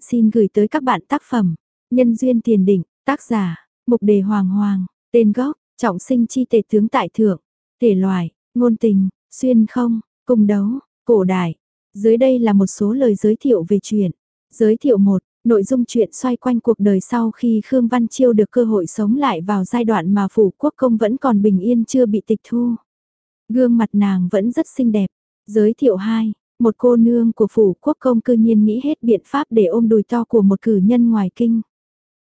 xin gửi tới các bạn tác phẩm. Nhân duyên tiền đỉnh, tác giả, mục đề hoàng hoàng, tên gốc, trọng sinh chi tề tướng tại thượng, thể loại, ngôn tình, xuyên không, cung đấu, cổ đại. Dưới đây là một số lời giới thiệu về chuyện. Giới thiệu 1, nội dung chuyện xoay quanh cuộc đời sau khi Khương Văn Chiêu được cơ hội sống lại vào giai đoạn mà phủ quốc công vẫn còn bình yên chưa bị tịch thu. Gương mặt nàng vẫn rất xinh đẹp. Giới thiệu 2, một cô nương của phủ quốc công cư nhiên nghĩ hết biện pháp để ôm đùi to của một cử nhân ngoài kinh.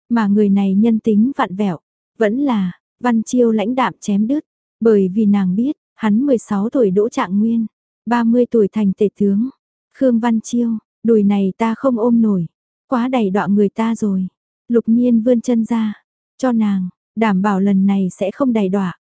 Mà người này nhân tính vặn vẹo, vẫn là, Văn Chiêu lãnh đạm chém đứt, bởi vì nàng biết, hắn 16 tuổi đỗ trạng nguyên, 30 tuổi thành tể tướng. Khương Văn Chiêu, đùi này ta không ôm nổi, quá đầy đọa người ta rồi. Lục nhiên vươn chân ra, cho nàng, đảm bảo lần này sẽ không đầy đọa.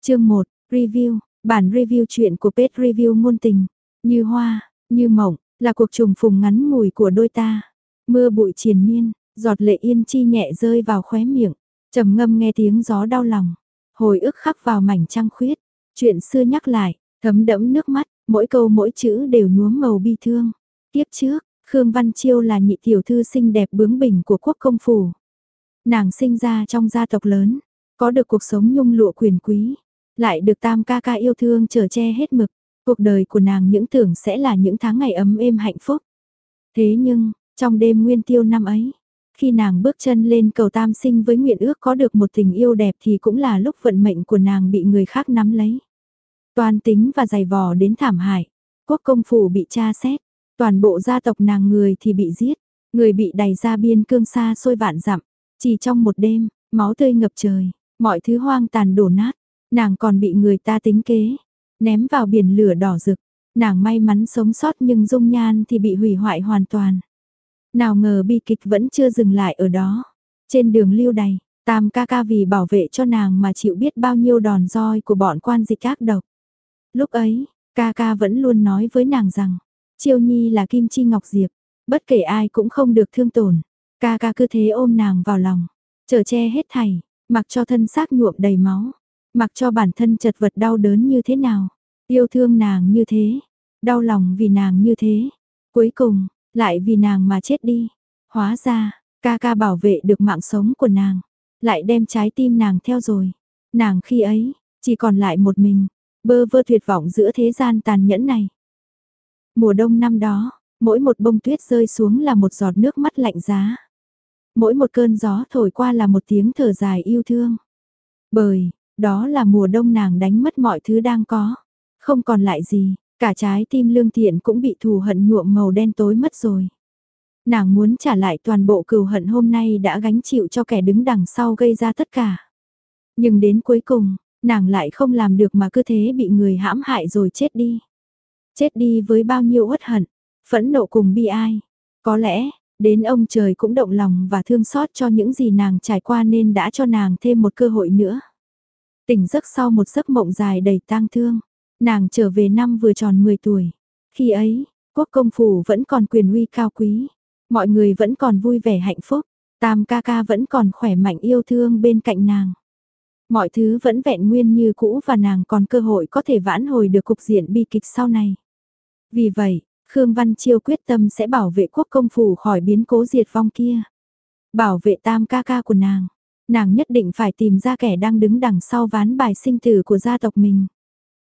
Chương 1, Review, bản review chuyện của pet review ngôn tình, như hoa, như mộng, là cuộc trùng phùng ngắn ngủi của đôi ta. Mưa bụi triền miên, giọt lệ yên chi nhẹ rơi vào khóe miệng, trầm ngâm nghe tiếng gió đau lòng, hồi ức khắc vào mảnh trăng khuyết, chuyện xưa nhắc lại, thấm đẫm nước mắt, mỗi câu mỗi chữ đều nhuốm màu bi thương. Tiếp trước, Khương Văn Chiêu là nhị tiểu thư xinh đẹp bướng bỉnh của quốc công phủ. Nàng sinh ra trong gia tộc lớn, có được cuộc sống nhung lụa quyền quý, lại được tam ca ca yêu thương chở che hết mực. Cuộc đời của nàng những tưởng sẽ là những tháng ngày ấm êm hạnh phúc. Thế nhưng, trong đêm nguyên tiêu năm ấy, khi nàng bước chân lên cầu tam sinh với nguyện ước có được một tình yêu đẹp thì cũng là lúc vận mệnh của nàng bị người khác nắm lấy. Toàn tính và dày vò đến thảm hại, quốc công phủ bị tra xét, toàn bộ gia tộc nàng người thì bị giết, người bị đày ra biên cương xa xôi vạn dặm, chỉ trong một đêm, máu tươi ngập trời, mọi thứ hoang tàn đổ nát, nàng còn bị người ta tính kế, ném vào biển lửa đỏ rực, nàng may mắn sống sót nhưng dung nhan thì bị hủy hoại hoàn toàn. Nào ngờ bi kịch vẫn chưa dừng lại ở đó. Trên đường lưu đày, tam ca ca vì bảo vệ cho nàng mà chịu biết bao nhiêu đòn roi của bọn quan dịch ác độc. Lúc ấy, ca ca vẫn luôn nói với nàng rằng, Chiêu Nhi là kim chi ngọc diệp, bất kể ai cũng không được thương tổn. Ca ca cứ thế ôm nàng vào lòng, trở che hết thảy, mặc cho thân xác nhuộm đầy máu, mặc cho bản thân chật vật đau đớn như thế nào, yêu thương nàng như thế, đau lòng vì nàng như thế. Cuối cùng, lại vì nàng mà chết đi. Hóa ra, ca ca bảo vệ được mạng sống của nàng. Lại đem trái tim nàng theo rồi. Nàng khi ấy, chỉ còn lại một mình. Bơ vơ tuyệt vọng giữa thế gian tàn nhẫn này. Mùa đông năm đó, mỗi một bông tuyết rơi xuống là một giọt nước mắt lạnh giá. Mỗi một cơn gió thổi qua là một tiếng thở dài yêu thương. Bởi, đó là mùa đông nàng đánh mất mọi thứ đang có. Không còn lại gì, Cả trái tim lương thiện cũng bị thù hận nhuộm màu đen tối mất rồi. Nàng muốn trả lại toàn bộ cừu hận hôm nay đã gánh chịu cho kẻ đứng đằng sau gây ra tất cả. Nhưng đến cuối cùng, nàng lại không làm được mà cứ thế bị người hãm hại rồi chết đi. Chết đi với bao nhiêu uất hận, phẫn nộ cùng bi ai. Có lẽ, đến ông trời cũng động lòng và thương xót cho những gì nàng trải qua nên đã cho nàng thêm một cơ hội nữa. Tỉnh giấc sau một giấc mộng dài đầy tang thương, Nàng trở về năm vừa tròn 10 tuổi. Khi ấy, quốc công phủ vẫn còn quyền uy cao quý. Mọi người vẫn còn vui vẻ hạnh phúc. Tam ca ca vẫn còn khỏe mạnh yêu thương bên cạnh nàng. Mọi thứ vẫn vẹn nguyên như cũ và nàng còn cơ hội có thể vãn hồi được cục diện bi kịch sau này. Vì vậy, Khương Văn Chiêu quyết tâm sẽ bảo vệ quốc công phủ khỏi biến cố diệt vong kia. Bảo vệ tam ca ca của nàng. Nàng nhất định phải tìm ra kẻ đang đứng đằng sau ván bài sinh tử của gia tộc mình.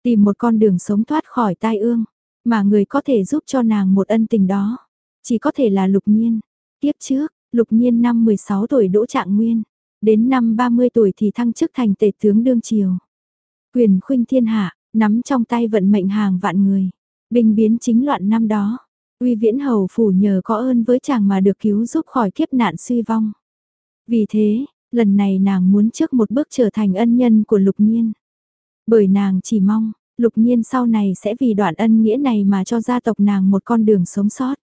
Tìm một con đường sống thoát khỏi tai ương, mà người có thể giúp cho nàng một ân tình đó. Chỉ có thể là lục nhiên. Tiếp trước, lục nhiên năm 16 tuổi đỗ trạng nguyên. Đến năm 30 tuổi thì thăng chức thành tể tướng đương triều. Quyền khuynh thiên hạ, nắm trong tay vận mệnh hàng vạn người. Bình biến chính loạn năm đó. Uy viễn hầu phủ nhờ có ơn với chàng mà được cứu giúp khỏi kiếp nạn suy vong. Vì thế, lần này nàng muốn trước một bước trở thành ân nhân của lục nhiên. Bởi nàng chỉ mong, lục nhiên sau này sẽ vì đoạn ân nghĩa này mà cho gia tộc nàng một con đường sống sót.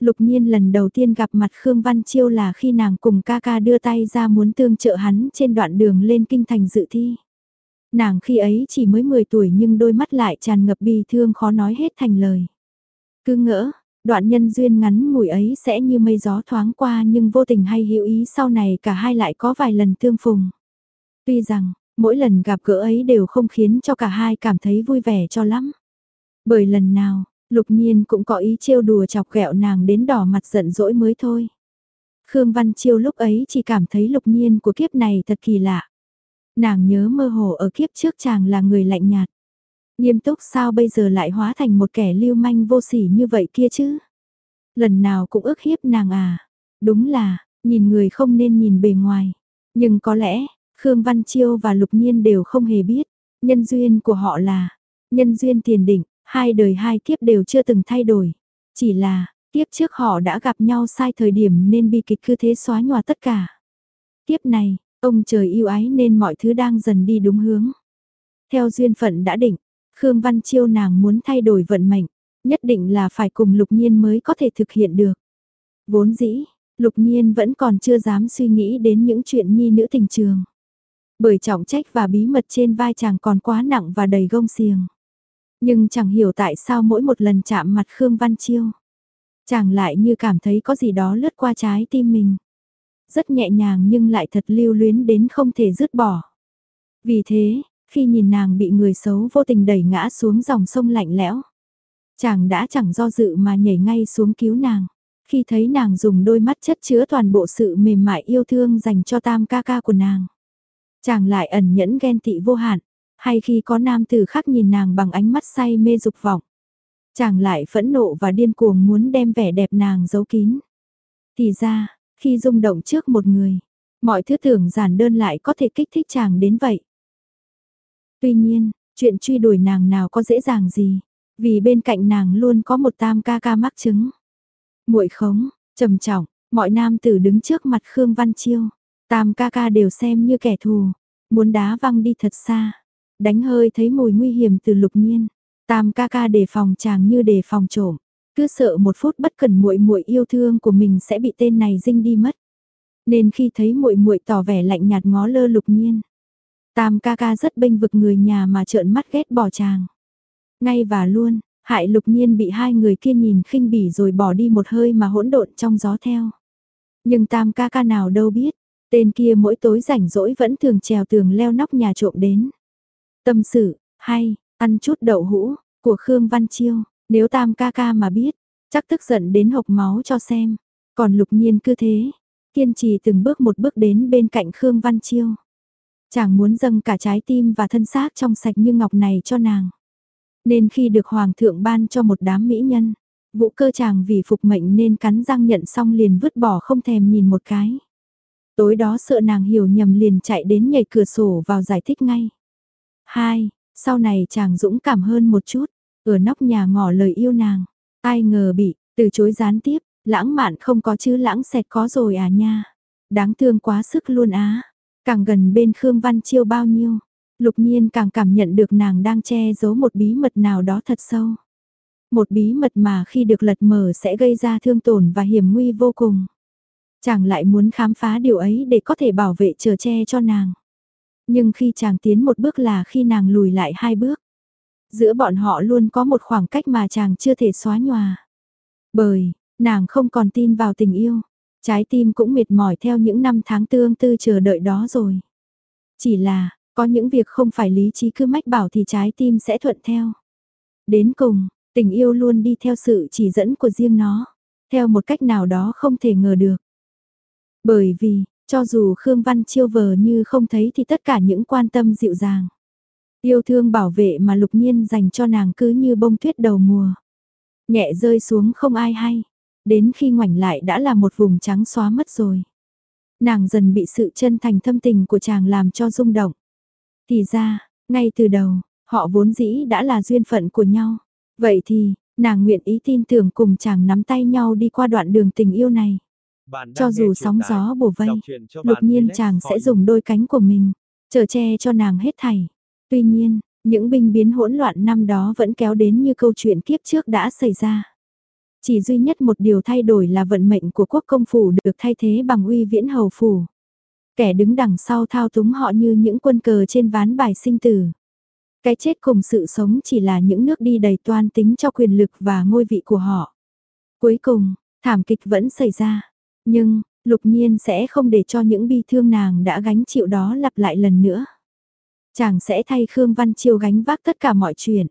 Lục nhiên lần đầu tiên gặp mặt Khương Văn Chiêu là khi nàng cùng ca ca đưa tay ra muốn tương trợ hắn trên đoạn đường lên kinh thành dự thi. Nàng khi ấy chỉ mới 10 tuổi nhưng đôi mắt lại tràn ngập bi thương khó nói hết thành lời. Cứ ngỡ, đoạn nhân duyên ngắn ngủi ấy sẽ như mây gió thoáng qua nhưng vô tình hay hữu ý sau này cả hai lại có vài lần tương phùng. Tuy rằng, Mỗi lần gặp gỡ ấy đều không khiến cho cả hai cảm thấy vui vẻ cho lắm. Bởi lần nào, Lục nhiên cũng có ý trêu đùa chọc ghẹo nàng đến đỏ mặt giận dỗi mới thôi. Khương Văn Chiêu lúc ấy chỉ cảm thấy lục nhiên của kiếp này thật kỳ lạ. Nàng nhớ mơ hồ ở kiếp trước chàng là người lạnh nhạt. Nghiêm túc sao bây giờ lại hóa thành một kẻ lưu manh vô sỉ như vậy kia chứ? Lần nào cũng ức hiếp nàng à? Đúng là, nhìn người không nên nhìn bề ngoài. Nhưng có lẽ, Khương Văn Chiêu và Lục Nhiên đều không hề biết. Nhân duyên của họ là, nhân duyên tiền định, hai đời hai kiếp đều chưa từng thay đổi. Chỉ là, kiếp trước họ đã gặp nhau sai thời điểm nên bi kịch cứ thế xóa nhòa tất cả. Kiếp này, ông trời yêu ái nên mọi thứ đang dần đi đúng hướng. Theo duyên phận đã định, Khương Văn Chiêu nàng muốn thay đổi vận mệnh, nhất định là phải cùng Lục Nhiên mới có thể thực hiện được. Vốn dĩ, Lục Nhiên vẫn còn chưa dám suy nghĩ đến những chuyện nhi nữ tình trường. Bởi trọng trách và bí mật trên vai chàng còn quá nặng và đầy gông xiềng. Nhưng chẳng hiểu tại sao mỗi một lần chạm mặt Khương Văn Chiêu. Chàng lại như cảm thấy có gì đó lướt qua trái tim mình. Rất nhẹ nhàng nhưng lại thật lưu luyến đến không thể dứt bỏ. Vì thế, khi nhìn nàng bị người xấu vô tình đẩy ngã xuống dòng sông lạnh lẽo. Chàng đã chẳng do dự mà nhảy ngay xuống cứu nàng. Khi thấy nàng dùng đôi mắt chất chứa toàn bộ sự mềm mại yêu thương dành cho tam ca ca của nàng. Chàng lại ẩn nhẫn ghen tị vô hạn, hay khi có nam tử khác nhìn nàng bằng ánh mắt say mê dục vọng. Chàng lại phẫn nộ và điên cuồng muốn đem vẻ đẹp nàng giấu kín. Thì ra, khi rung động trước một người, mọi thứ tưởng giản đơn lại có thể kích thích chàng đến vậy. Tuy nhiên, chuyện truy đuổi nàng nào có dễ dàng gì, vì bên cạnh nàng luôn có một tam ca ca mắc chứng. Muội khống, trầm trọng, mọi nam tử đứng trước mặt Khương Văn Chiêu, tam ca ca đều xem như kẻ thù, muốn đá văng đi thật xa. Đánh hơi thấy mùi nguy hiểm từ lục nhiên, tam ca ca đề phòng chàng như đề phòng trộm, cứ sợ một phút bất cần muội muội yêu thương của mình sẽ bị tên này dinh đi mất. Nên khi thấy muội muội tỏ vẻ lạnh nhạt ngó lơ lục nhiên, Tam ca ca rất bênh vực người nhà mà trợn mắt ghét bỏ chàng. Ngay và luôn, hại lục nhiên bị hai người kia nhìn khinh bỉ rồi bỏ đi một hơi mà hỗn độn trong gió theo. Nhưng tam ca ca nào đâu biết, tên kia mỗi tối rảnh rỗi vẫn thường trèo tường leo nóc nhà trộm đến. Tâm sự, hay, ăn chút đậu hũ, của Khương Văn Chiêu, nếu tam ca ca mà biết, chắc tức giận đến hộc máu cho xem. Còn lục nhiên cứ thế, kiên trì từng bước một bước đến bên cạnh Khương Văn Chiêu. Chàng muốn dâng cả trái tim và thân xác trong sạch như ngọc này cho nàng. Nên khi được hoàng thượng ban cho một đám mỹ nhân, vũ cơ chàng vì phục mệnh nên cắn răng nhận xong liền vứt bỏ không thèm nhìn một cái. Tối đó sợ nàng hiểu nhầm liền chạy đến nhảy cửa sổ vào giải thích ngay. Hai, sau này chàng dũng cảm hơn một chút, ở nóc nhà ngỏ lời yêu nàng. Ai ngờ bị, từ chối gián tiếp, lãng mạn không có chứ lãng xẹt có rồi à nha. Đáng thương quá sức luôn á. Càng gần bên Khương Văn Chiêu bao nhiêu, lục nhiên càng cảm nhận được nàng đang che giấu một bí mật nào đó thật sâu. Một bí mật mà khi được lật mở sẽ gây ra thương tổn và hiểm nguy vô cùng. Chàng lại muốn khám phá điều ấy để có thể bảo vệ chờ che cho nàng. Nhưng khi chàng tiến một bước là khi nàng lùi lại hai bước. Giữa bọn họ luôn có một khoảng cách mà chàng chưa thể xóa nhòa. Bởi, nàng không còn tin vào tình yêu, Trái tim cũng mệt mỏi theo những năm tháng tương tư chờ đợi đó rồi. Chỉ là, có những việc không phải lý trí cứ mách bảo thì trái tim sẽ thuận theo. Đến cùng, tình yêu luôn đi theo sự chỉ dẫn của riêng nó, theo một cách nào đó không thể ngờ được. Bởi vì, cho dù Khương Văn chiêu vờ như không thấy thì tất cả những quan tâm dịu dàng. Yêu thương bảo vệ mà lục nhiên dành cho nàng cứ như bông tuyết đầu mùa. Nhẹ rơi xuống không ai hay đến khi ngoảnh lại đã là một vùng trắng xóa mất rồi. Nàng dần bị sự chân thành thâm tình của chàng làm cho rung động. Thì ra, ngay từ đầu, họ vốn dĩ đã là duyên phận của nhau. Vậy thì, nàng nguyện ý tin tưởng cùng chàng nắm tay nhau đi qua đoạn đường tình yêu này. Cho dù sóng gió bổ vây, lục nhiên chàng sẽ dùng đôi cánh của mình, chờ che cho nàng hết thảy. Tuy nhiên, những binh biến hỗn loạn năm đó vẫn kéo đến như câu chuyện kiếp trước đã xảy ra. Chỉ duy nhất một điều thay đổi là vận mệnh của quốc công phủ được thay thế bằng uy viễn hầu phủ. Kẻ đứng đằng sau thao túng họ như những quân cờ trên ván bài sinh tử. Cái chết cùng sự sống chỉ là những nước đi đầy toan tính cho quyền lực và ngôi vị của họ. Cuối cùng, thảm kịch vẫn xảy ra. Nhưng, lục nhiên sẽ không để cho những bi thương nàng đã gánh chịu đó lặp lại lần nữa. Chàng sẽ thay Khương Văn Chiêu gánh vác tất cả mọi chuyện.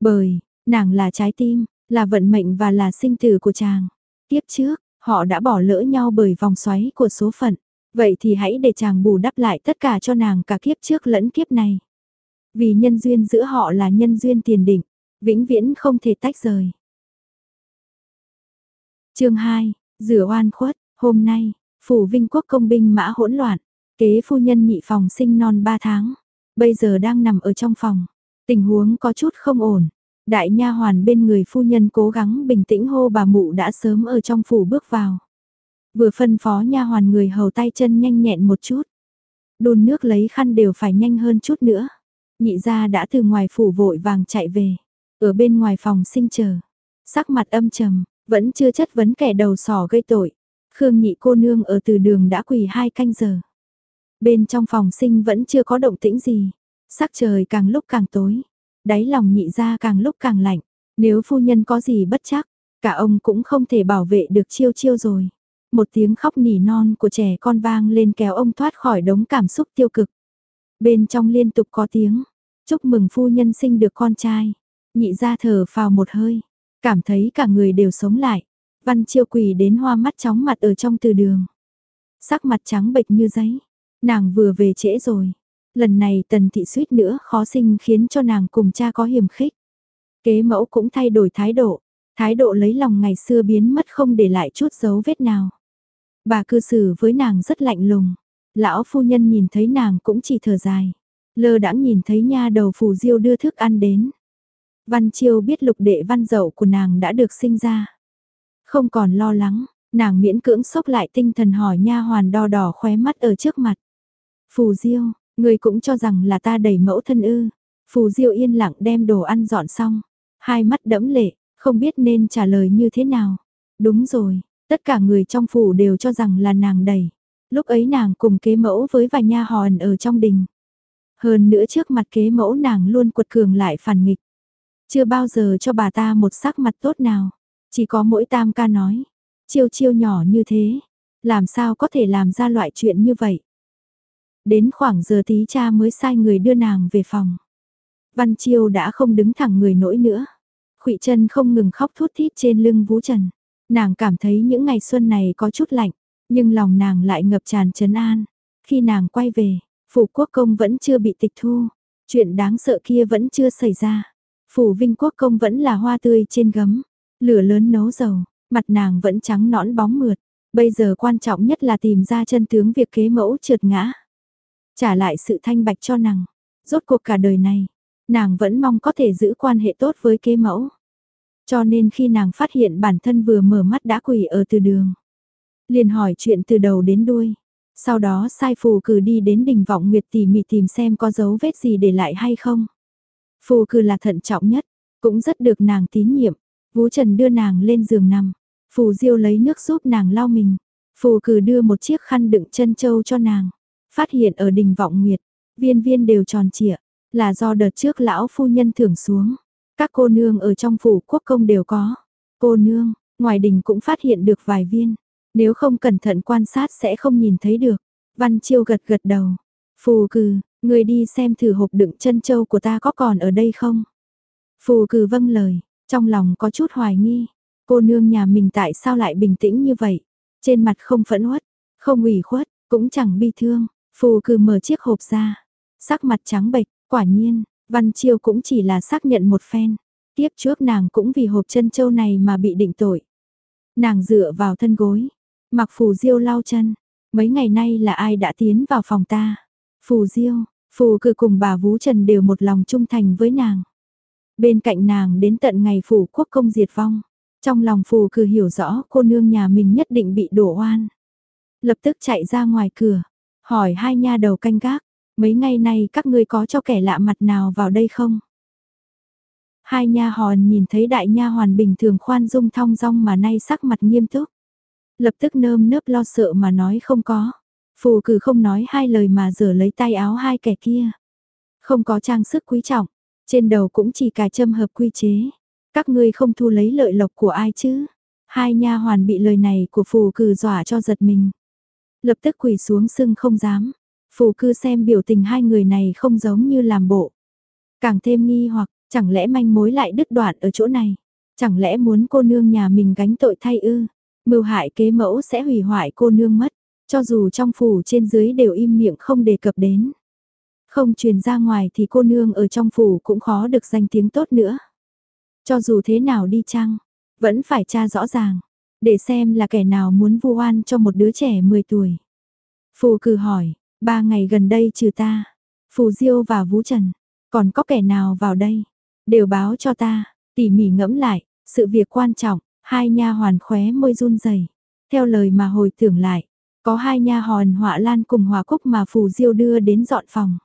Bởi, nàng là trái tim, là vận mệnh và là sinh tử của chàng. Tiếp trước, họ đã bỏ lỡ nhau bởi vòng xoáy của số phận. Vậy thì hãy để chàng bù đắp lại tất cả cho nàng cả kiếp trước lẫn kiếp này. Vì nhân duyên giữa họ là nhân duyên tiền định, vĩnh viễn không thể tách rời. chương 2, rửa oan khuất, hôm nay, phủ vinh quốc công binh mã hỗn loạn, kế phu nhân nhị phòng sinh non 3 tháng, bây giờ đang nằm ở trong phòng. Tình huống có chút không ổn. Đại nha hoàn bên người phu nhân cố gắng bình tĩnh hô bà mụ đã sớm ở trong phủ bước vào. Vừa phân phó nha hoàn người hầu tay chân nhanh nhẹn một chút. Đun nước lấy khăn đều phải nhanh hơn chút nữa. Nhị gia đã từ ngoài phủ vội vàng chạy về. Ở bên ngoài phòng sinh chờ. Sắc mặt âm trầm, vẫn chưa chất vấn kẻ đầu sỏ gây tội. Khương nhị cô nương ở từ đường đã quỳ hai canh giờ. Bên trong phòng sinh vẫn chưa có động tĩnh gì. Sắc trời càng lúc càng tối. Đáy lòng nhị ra càng lúc càng lạnh. Nếu phu nhân có gì bất chắc, cả ông cũng không thể bảo vệ được chiêu chiêu rồi. Một tiếng khóc nỉ non của trẻ con vang lên kéo ông thoát khỏi đống cảm xúc tiêu cực. Bên trong liên tục có tiếng, chúc mừng phu nhân sinh được con trai. Nhị ra thở phào một hơi, cảm thấy cả người đều sống lại. Văn chiêu quỳ đến hoa mắt chóng mặt ở trong từ đường. Sắc mặt trắng bệch như giấy, nàng vừa về trễ rồi. Lần này tần thị suýt nữa khó sinh khiến cho nàng cùng cha có hiểm khích. Kế mẫu cũng thay đổi thái độ, thái độ lấy lòng ngày xưa biến mất không để lại chút dấu vết nào. Bà cư xử với nàng rất lạnh lùng, lão phu nhân nhìn thấy nàng cũng chỉ thở dài, lơ đãng nhìn thấy nha đầu phù diêu đưa thức ăn đến. Văn Chiêu biết lục đệ văn dậu của nàng đã được sinh ra. Không còn lo lắng, nàng miễn cưỡng sốc lại tinh thần hỏi nha hoàn đo đỏ khóe mắt ở trước mặt. Phù Diêu, người cũng cho rằng là ta đẩy mẫu thân ư. Phù Diêu yên lặng đem đồ ăn dọn xong, hai mắt đẫm lệ, không biết nên trả lời như thế nào. Đúng rồi, tất cả người trong phủ đều cho rằng là nàng đẩy. Lúc ấy nàng cùng kế mẫu với vài nha hòn ở trong đình. Hơn nữa trước mặt kế mẫu nàng luôn quật cường lại phản nghịch. Chưa bao giờ cho bà ta một sắc mặt tốt nào. Chỉ có mỗi tam ca nói. Chiêu chiêu nhỏ như thế. Làm sao có thể làm ra loại chuyện như vậy. Đến khoảng giờ tí cha mới sai người đưa nàng về phòng. Văn Chiêu đã không đứng thẳng người nổi nữa. Khụy chân không ngừng khóc thút thít trên lưng Vũ Trần. Nàng cảm thấy những ngày xuân này có chút lạnh, nhưng lòng nàng lại ngập tràn trấn an. Khi nàng quay về, phủ quốc công vẫn chưa bị tịch thu, chuyện đáng sợ kia vẫn chưa xảy ra. Phủ vinh quốc công vẫn là hoa tươi trên gấm, lửa lớn nấu dầu, mặt nàng vẫn trắng nõn bóng mượt. Bây giờ quan trọng nhất là tìm ra chân tướng việc kế mẫu trượt ngã. Trả lại sự thanh bạch cho nàng. Rốt cuộc cả đời này, nàng vẫn mong có thể giữ quan hệ tốt với kế mẫu. Cho nên khi nàng phát hiện bản thân vừa mở mắt đã quỳ ở từ đường. Liền hỏi chuyện từ đầu đến đuôi. Sau đó sai phù cử đi đến đình vọng nguyệt tỉ mỉ tìm xem có dấu vết gì để lại hay không. Phù cử là thận trọng nhất, cũng rất được nàng tín nhiệm. Vũ Trần đưa nàng lên giường nằm. Phù Diêu lấy nước giúp nàng lau mình. Phù cử đưa một chiếc khăn đựng chân châu cho nàng. Phát hiện ở đình vọng nguyệt, viên viên đều tròn trịa, là do đợt trước lão phu nhân thưởng xuống. Các cô nương ở trong phủ quốc công đều có. Cô nương, ngoài đình cũng phát hiện được vài viên. Nếu không cẩn thận quan sát sẽ không nhìn thấy được. Văn Chiêu gật gật đầu. Phù cừ, người đi xem thử hộp đựng chân châu của ta có còn ở đây không? Phù cừ vâng lời, trong lòng có chút hoài nghi. Cô nương nhà mình tại sao lại bình tĩnh như vậy? Trên mặt không phẫn uất, không ủy khuất, cũng chẳng bi thương. Phù cừ mở chiếc hộp ra. Sắc mặt trắng bệch, quả nhiên, Văn Chiêu cũng chỉ là xác nhận một phen. Tiếp trước nàng cũng vì hộp chân châu này mà bị định tội. Nàng dựa vào thân gối, mặc phù diêu lau chân. Mấy ngày nay là ai đã tiến vào phòng ta? Phù diêu, phù cừ cùng bà Vú Trần đều một lòng trung thành với nàng. Bên cạnh nàng đến tận ngày phủ quốc công diệt vong. Trong lòng phù cừ hiểu rõ cô nương nhà mình nhất định bị đổ oan. Lập tức chạy ra ngoài cửa, hỏi hai nha đầu canh gác, Mấy ngày nay các ngươi có cho kẻ lạ mặt nào vào đây không? Hai nha hòn nhìn thấy đại nha hoàn bình thường khoan dung thong dong mà nay sắc mặt nghiêm túc. Lập tức nơm nớp lo sợ mà nói không có. Phù cử không nói hai lời mà rửa lấy tay áo hai kẻ kia. Không có trang sức quý trọng, trên đầu cũng chỉ cài châm hợp quy chế. Các ngươi không thu lấy lợi lộc của ai chứ? Hai nha hoàn bị lời này của phù cử dọa cho giật mình. Lập tức quỳ xuống sưng không dám. Phù cư xem biểu tình hai người này không giống như làm bộ. Càng thêm nghi hoặc, chẳng lẽ manh mối lại đứt đoạn ở chỗ này. Chẳng lẽ muốn cô nương nhà mình gánh tội thay ư? Mưu hại kế mẫu sẽ hủy hoại cô nương mất, cho dù trong phủ trên dưới đều im miệng không đề cập đến. Không truyền ra ngoài thì cô nương ở trong phủ cũng khó được danh tiếng tốt nữa. Cho dù thế nào đi chăng, vẫn phải tra rõ ràng, để xem là kẻ nào muốn vu oan cho một đứa trẻ 10 tuổi. Phù cử hỏi, ba ngày gần đây trừ ta, Phù Diêu và Vũ Trần, còn có kẻ nào vào đây? Đều báo cho ta, tỉ mỉ ngẫm lại, sự việc quan trọng, hai nha hoàn khóe môi run rẩy. Theo lời mà hồi tưởng lại, có hai nha hoàn họa lan cùng hòa cúc mà Phù Diêu đưa đến dọn phòng.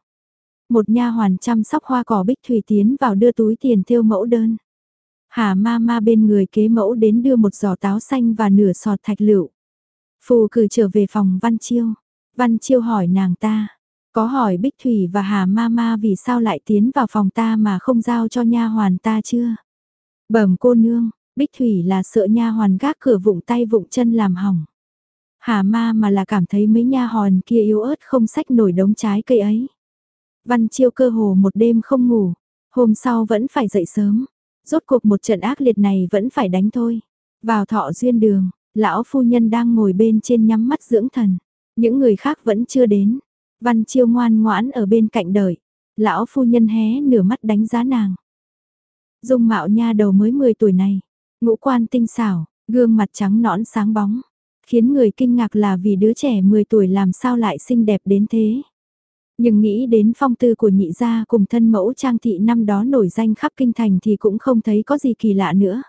Một nha hoàn chăm sóc hoa cỏ bích thủy tiến vào đưa túi tiền theo mẫu đơn. Hà ma ma bên người kế mẫu đến đưa một giỏ táo xanh và nửa sọt thạch lựu. Phù cử trở về phòng Văn Chiêu. Văn Chiêu hỏi nàng ta, có hỏi Bích Thủy và Hà ma ma vì sao lại tiến vào phòng ta mà không giao cho nha hoàn ta chưa? Bẩm cô nương, Bích Thủy là sợ nha hoàn gác cửa vụng tay vụng chân làm hỏng. Hà ma mà là cảm thấy mấy nha hoàn kia yếu ớt không sách nổi đống trái cây ấy. Văn Chiêu cơ hồ một đêm không ngủ, hôm sau vẫn phải dậy sớm. Rốt cuộc một trận ác liệt này vẫn phải đánh thôi. Vào thọ duyên đường, lão phu nhân đang ngồi bên trên nhắm mắt dưỡng thần. Những người khác vẫn chưa đến. Văn Chiêu ngoan ngoãn ở bên cạnh đợi. Lão phu nhân hé nửa mắt đánh giá nàng. Dung mạo nha đầu mới 10 tuổi này, ngũ quan tinh xảo, gương mặt trắng nõn sáng bóng, khiến người kinh ngạc là vì đứa trẻ 10 tuổi làm sao lại xinh đẹp đến thế. Nhưng nghĩ đến phong tư của nhị gia cùng thân mẫu trang thị năm đó nổi danh khắp kinh thành thì cũng không thấy có gì kỳ lạ nữa.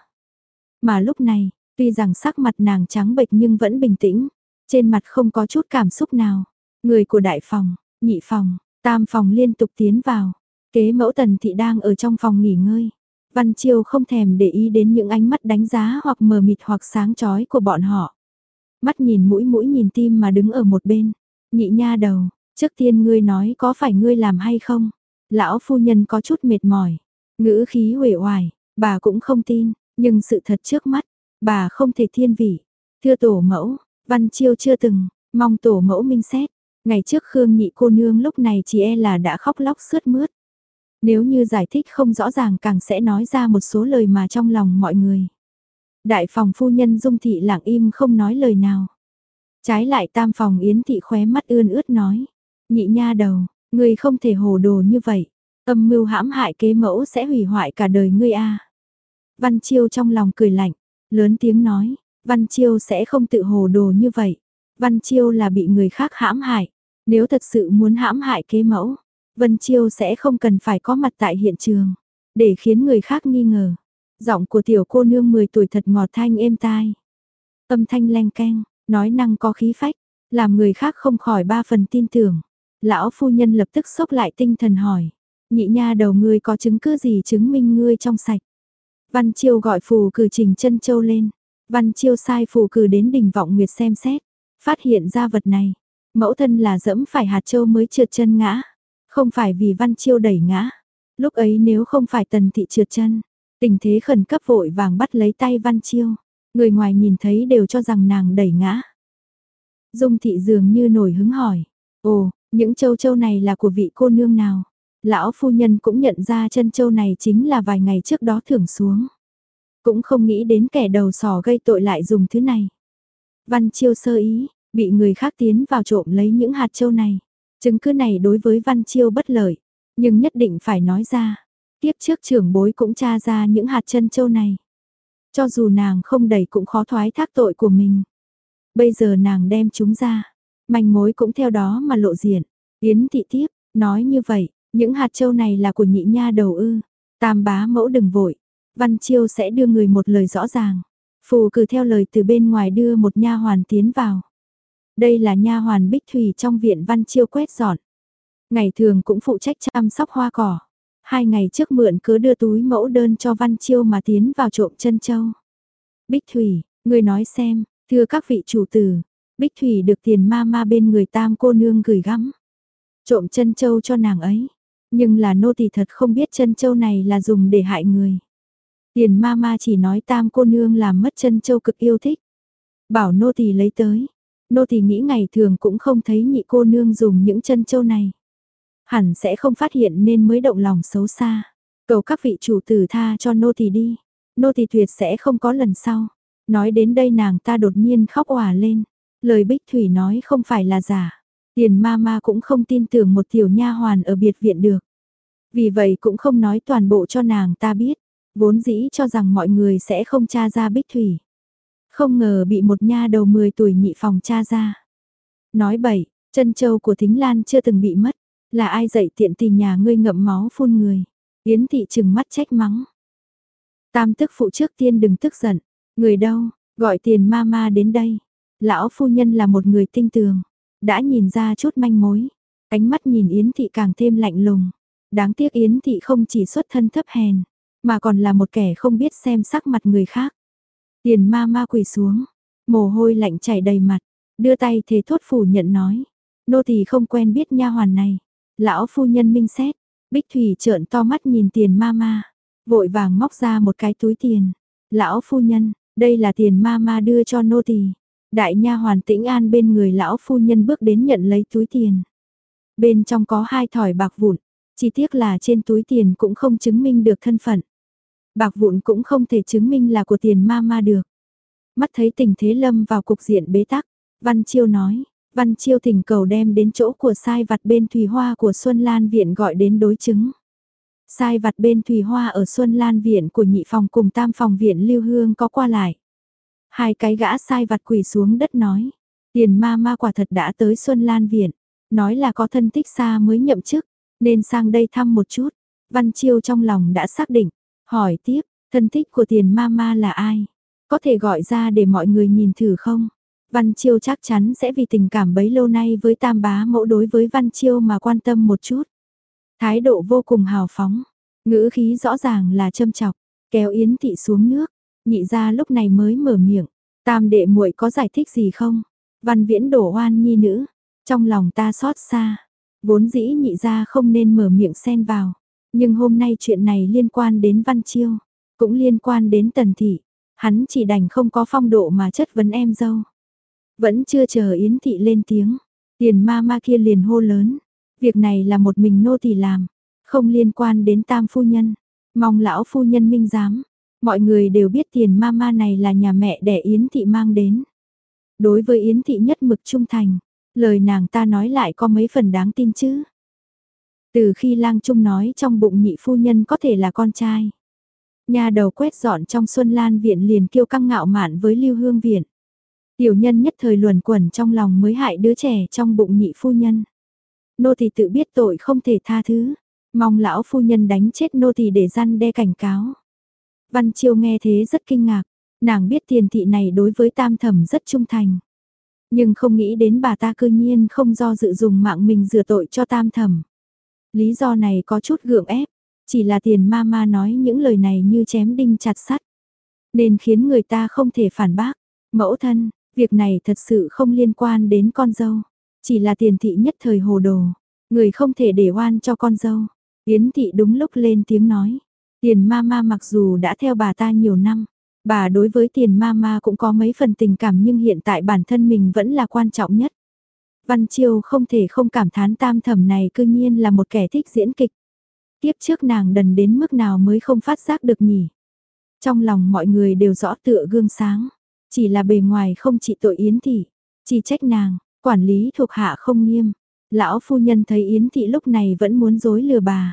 Mà lúc này, tuy rằng sắc mặt nàng trắng bệch nhưng vẫn bình tĩnh, trên mặt không có chút cảm xúc nào. Người của đại phòng, nhị phòng, tam phòng liên tục tiến vào. Kế mẫu tần thị đang ở trong phòng nghỉ ngơi. Văn Chiêu không thèm để ý đến những ánh mắt đánh giá hoặc mờ mịt hoặc sáng chói của bọn họ. Mắt nhìn mũi mũi nhìn tim mà đứng ở một bên. Nhị nha đầu, Trước tiên ngươi nói có phải ngươi làm hay không? Lão phu nhân có chút mệt mỏi. Ngữ khí uể oải, bà cũng không tin, nhưng sự thật trước mắt, bà không thể thiên vị. Thưa tổ mẫu, Văn Chiêu chưa từng, mong tổ mẫu minh xét. Ngày trước Khương nhị cô nương lúc này chỉ e là đã khóc lóc sướt mướt. Nếu như giải thích không rõ ràng càng sẽ nói ra một số lời mà trong lòng mọi người. Đại phòng phu nhân dung thị lặng im không nói lời nào. Trái lại tam phòng yến thị khóe mắt ươn ướt nói. Nhị nha đầu, ngươi không thể hồ đồ như vậy. Âm mưu hãm hại kế mẫu sẽ hủy hoại cả đời ngươi a. Văn Chiêu trong lòng cười lạnh, lớn tiếng nói, Văn Chiêu sẽ không tự hồ đồ như vậy. Văn Chiêu là bị người khác hãm hại. Nếu thật sự muốn hãm hại kế mẫu, Văn Chiêu sẽ không cần phải có mặt tại hiện trường, để khiến người khác nghi ngờ. Giọng của tiểu cô nương 10 tuổi thật ngọt thanh êm tai. Âm thanh leng keng, nói năng có khí phách, làm người khác không khỏi ba phần tin tưởng. Lão phu nhân lập tức sốc lại tinh thần hỏi. Nhị nha đầu ngươi có chứng cứ gì chứng minh ngươi trong sạch. Văn Chiêu gọi phù cử trình chân châu lên. Văn Chiêu sai phù cử đến đỉnh vọng nguyệt xem xét. Phát hiện ra vật này. Mẫu thân là dẫm phải hạt châu mới trượt chân ngã. Không phải vì Văn Chiêu đẩy ngã. Lúc ấy nếu không phải tần thị trượt chân. Tình thế khẩn cấp vội vàng bắt lấy tay Văn Chiêu. Người ngoài nhìn thấy đều cho rằng nàng đẩy ngã. Dung thị dường như nổi hứng hỏi. Ồ, những châu châu này là của vị cô nương nào? Lão phu nhân cũng nhận ra chân châu này chính là vài ngày trước đó thưởng xuống. Cũng không nghĩ đến kẻ đầu sò gây tội lại dùng thứ này. Văn Chiêu sơ ý, bị người khác tiến vào trộm lấy những hạt châu này. Chứng cứ này đối với Văn Chiêu bất lợi, nhưng nhất định phải nói ra. Tiếp trước trưởng bối cũng tra ra những hạt chân châu này. Cho dù nàng không đầy cũng khó thoái thác tội của mình. Bây giờ nàng đem chúng ra, manh mối cũng theo đó mà lộ diện. Yến thị tiếp, nói như vậy, những hạt châu này là của nhị nha đầu ư. Tam bá mẫu đừng vội, Văn Chiêu sẽ đưa người một lời rõ ràng. Phù cử theo lời từ bên ngoài đưa một nha hoàn tiến vào. Đây là nha hoàn Bích Thủy trong viện Văn Chiêu quét dọn. Ngày thường cũng phụ trách chăm sóc hoa cỏ. Hai ngày trước mượn cứ đưa túi mẫu đơn cho Văn Chiêu mà tiến vào trộm chân châu. Bích Thủy, người nói xem, thưa các vị chủ tử, Bích Thủy được tiền ma ma bên người tam cô nương gửi gắm. Trộm chân châu cho nàng ấy. Nhưng là nô tỳ thật không biết chân châu này là dùng để hại người. Tiền ma ma chỉ nói tam cô nương làm mất chân châu cực yêu thích. Bảo nô tỳ lấy tới. Nô tỳ nghĩ ngày thường cũng không thấy nhị cô nương dùng những chân châu này. Hẳn sẽ không phát hiện nên mới động lòng xấu xa. Cầu các vị chủ tử tha cho nô tỳ đi. nô tỳ tuyệt sẽ không có lần sau. Nói đến đây nàng ta đột nhiên khóc òa lên. Lời Bích Thủy nói không phải là giả. Tiền ma ma cũng không tin tưởng một tiểu nha hoàn ở biệt viện được. Vì vậy cũng không nói toàn bộ cho nàng ta biết. Vốn dĩ cho rằng mọi người sẽ không tra ra Bích Thủy. Không ngờ bị một nha đầu 10 tuổi nhị phòng tra ra. Nói bậy, chân châu của Thính Lan chưa từng bị mất. Là ai dạy tiện tì nhà ngươi ngậm máu phun người. Yến thị trừng mắt trách mắng. Tam tức phụ trước tiên đừng tức giận. Người đâu, gọi tiền ma ma đến đây. Lão phu nhân là một người tinh tường. Đã nhìn ra chút manh mối. Ánh mắt nhìn Yến thị càng thêm lạnh lùng. Đáng tiếc Yến thị không chỉ xuất thân thấp hèn. Mà còn là một kẻ không biết xem sắc mặt người khác. Tiền ma ma quỳ xuống. Mồ hôi lạnh chảy đầy mặt. Đưa tay thế thốt phủ nhận nói. Nô tỳ không quen biết nha hoàn này. Lão phu nhân minh xét. Bích Thủy trợn to mắt nhìn tiền ma ma. Vội vàng móc ra một cái túi tiền. Lão phu nhân, đây là tiền ma ma đưa cho nô tỳ. Đại nha hoàn tĩnh an bên người lão phu nhân bước đến nhận lấy túi tiền. Bên trong có hai thỏi bạc vụn, chỉ tiếc là trên túi tiền cũng không chứng minh được thân phận. Bạc vụn cũng không thể chứng minh là của tiền ma ma được. Mắt thấy tình thế lâm vào cục diện bế tắc, Văn Chiêu nói, Văn Chiêu thỉnh cầu đem đến chỗ của sai vặt bên Thùy Hoa của Xuân Lan Viện gọi đến đối chứng. Sai vặt bên Thùy Hoa ở Xuân Lan Viện của nhị phòng cùng tam phòng viện Lưu Hương có qua lại. Hai cái gã sai vặt quỳ xuống đất nói, tiền ma ma quả thật đã tới Xuân Lan Viện, nói là có thân tích xa mới nhậm chức, nên sang đây thăm một chút. Văn Chiêu trong lòng đã xác định, hỏi tiếp, thân tích của tiền ma ma là ai? Có thể gọi ra để mọi người nhìn thử không? Văn Chiêu chắc chắn sẽ vì tình cảm bấy lâu nay với tam bá mẫu đối với Văn Chiêu mà quan tâm một chút. Thái độ vô cùng hào phóng, ngữ khí rõ ràng là châm chọc, kéo Yến Thị xuống nước, nhị ra lúc này mới mở miệng, tam đệ muội có giải thích gì không? Văn Viễn đổ oan nhi nữ, trong lòng ta xót xa, vốn dĩ nhị ra không nên mở miệng xen vào, nhưng hôm nay chuyện này liên quan đến Văn Chiêu, cũng liên quan đến Tần Thị, hắn chỉ đành không có phong độ mà chất vấn em dâu. Vẫn chưa chờ Yến Thị lên tiếng, tiền ma ma kia liền hô lớn, việc này là một mình nô tỳ làm, không liên quan đến tam phu nhân, mong lão phu nhân minh giám. Mọi người đều biết tiền ma ma này là nhà mẹ đẻ Yến Thị mang đến. Đối với Yến Thị nhất mực trung thành, lời nàng ta nói lại có mấy phần đáng tin chứ. Từ khi lang trung nói trong bụng nhị phu nhân có thể là con trai. Nhà đầu quét dọn trong Xuân Lan viện liền kêu căng ngạo mạn với Lưu Hương viện. Tiểu nhân nhất thời luồn quẩn trong lòng mới hại đứa trẻ trong bụng nhị phu nhân. Nô thì tự biết tội không thể tha thứ, mong lão phu nhân đánh chết nô thì để răn đe cảnh cáo. Văn Chiêu nghe thế rất kinh ngạc, nàng biết tiền thị này đối với tam thẩm rất trung thành. Nhưng không nghĩ đến bà ta cư nhiên không do dự dùng mạng mình rửa tội cho tam thẩm. Lý do này có chút gượng ép, chỉ là tiền ma ma nói những lời này như chém đinh chặt sắt. Nên khiến người ta không thể phản bác. Mẫu thân, việc này thật sự không liên quan đến con dâu. Chỉ là tiền thị nhất thời hồ đồ. Người không thể để oan cho con dâu. Yến thị đúng lúc lên tiếng nói. Tiền ma ma mặc dù đã theo bà ta nhiều năm. Bà đối với tiền ma ma cũng có mấy phần tình cảm nhưng hiện tại bản thân mình vẫn là quan trọng nhất. Văn Chiêu không thể không cảm thán tam thẩm này cư nhiên là một kẻ thích diễn kịch. Tiếp trước nàng đần đến mức nào mới không phát giác được nhỉ. Trong lòng mọi người đều rõ tựa gương sáng. Chỉ là bề ngoài không chỉ tội Yến Thị, chỉ trách nàng, quản lý thuộc hạ không nghiêm. Lão phu nhân thấy Yến Thị lúc này vẫn muốn dối lừa bà.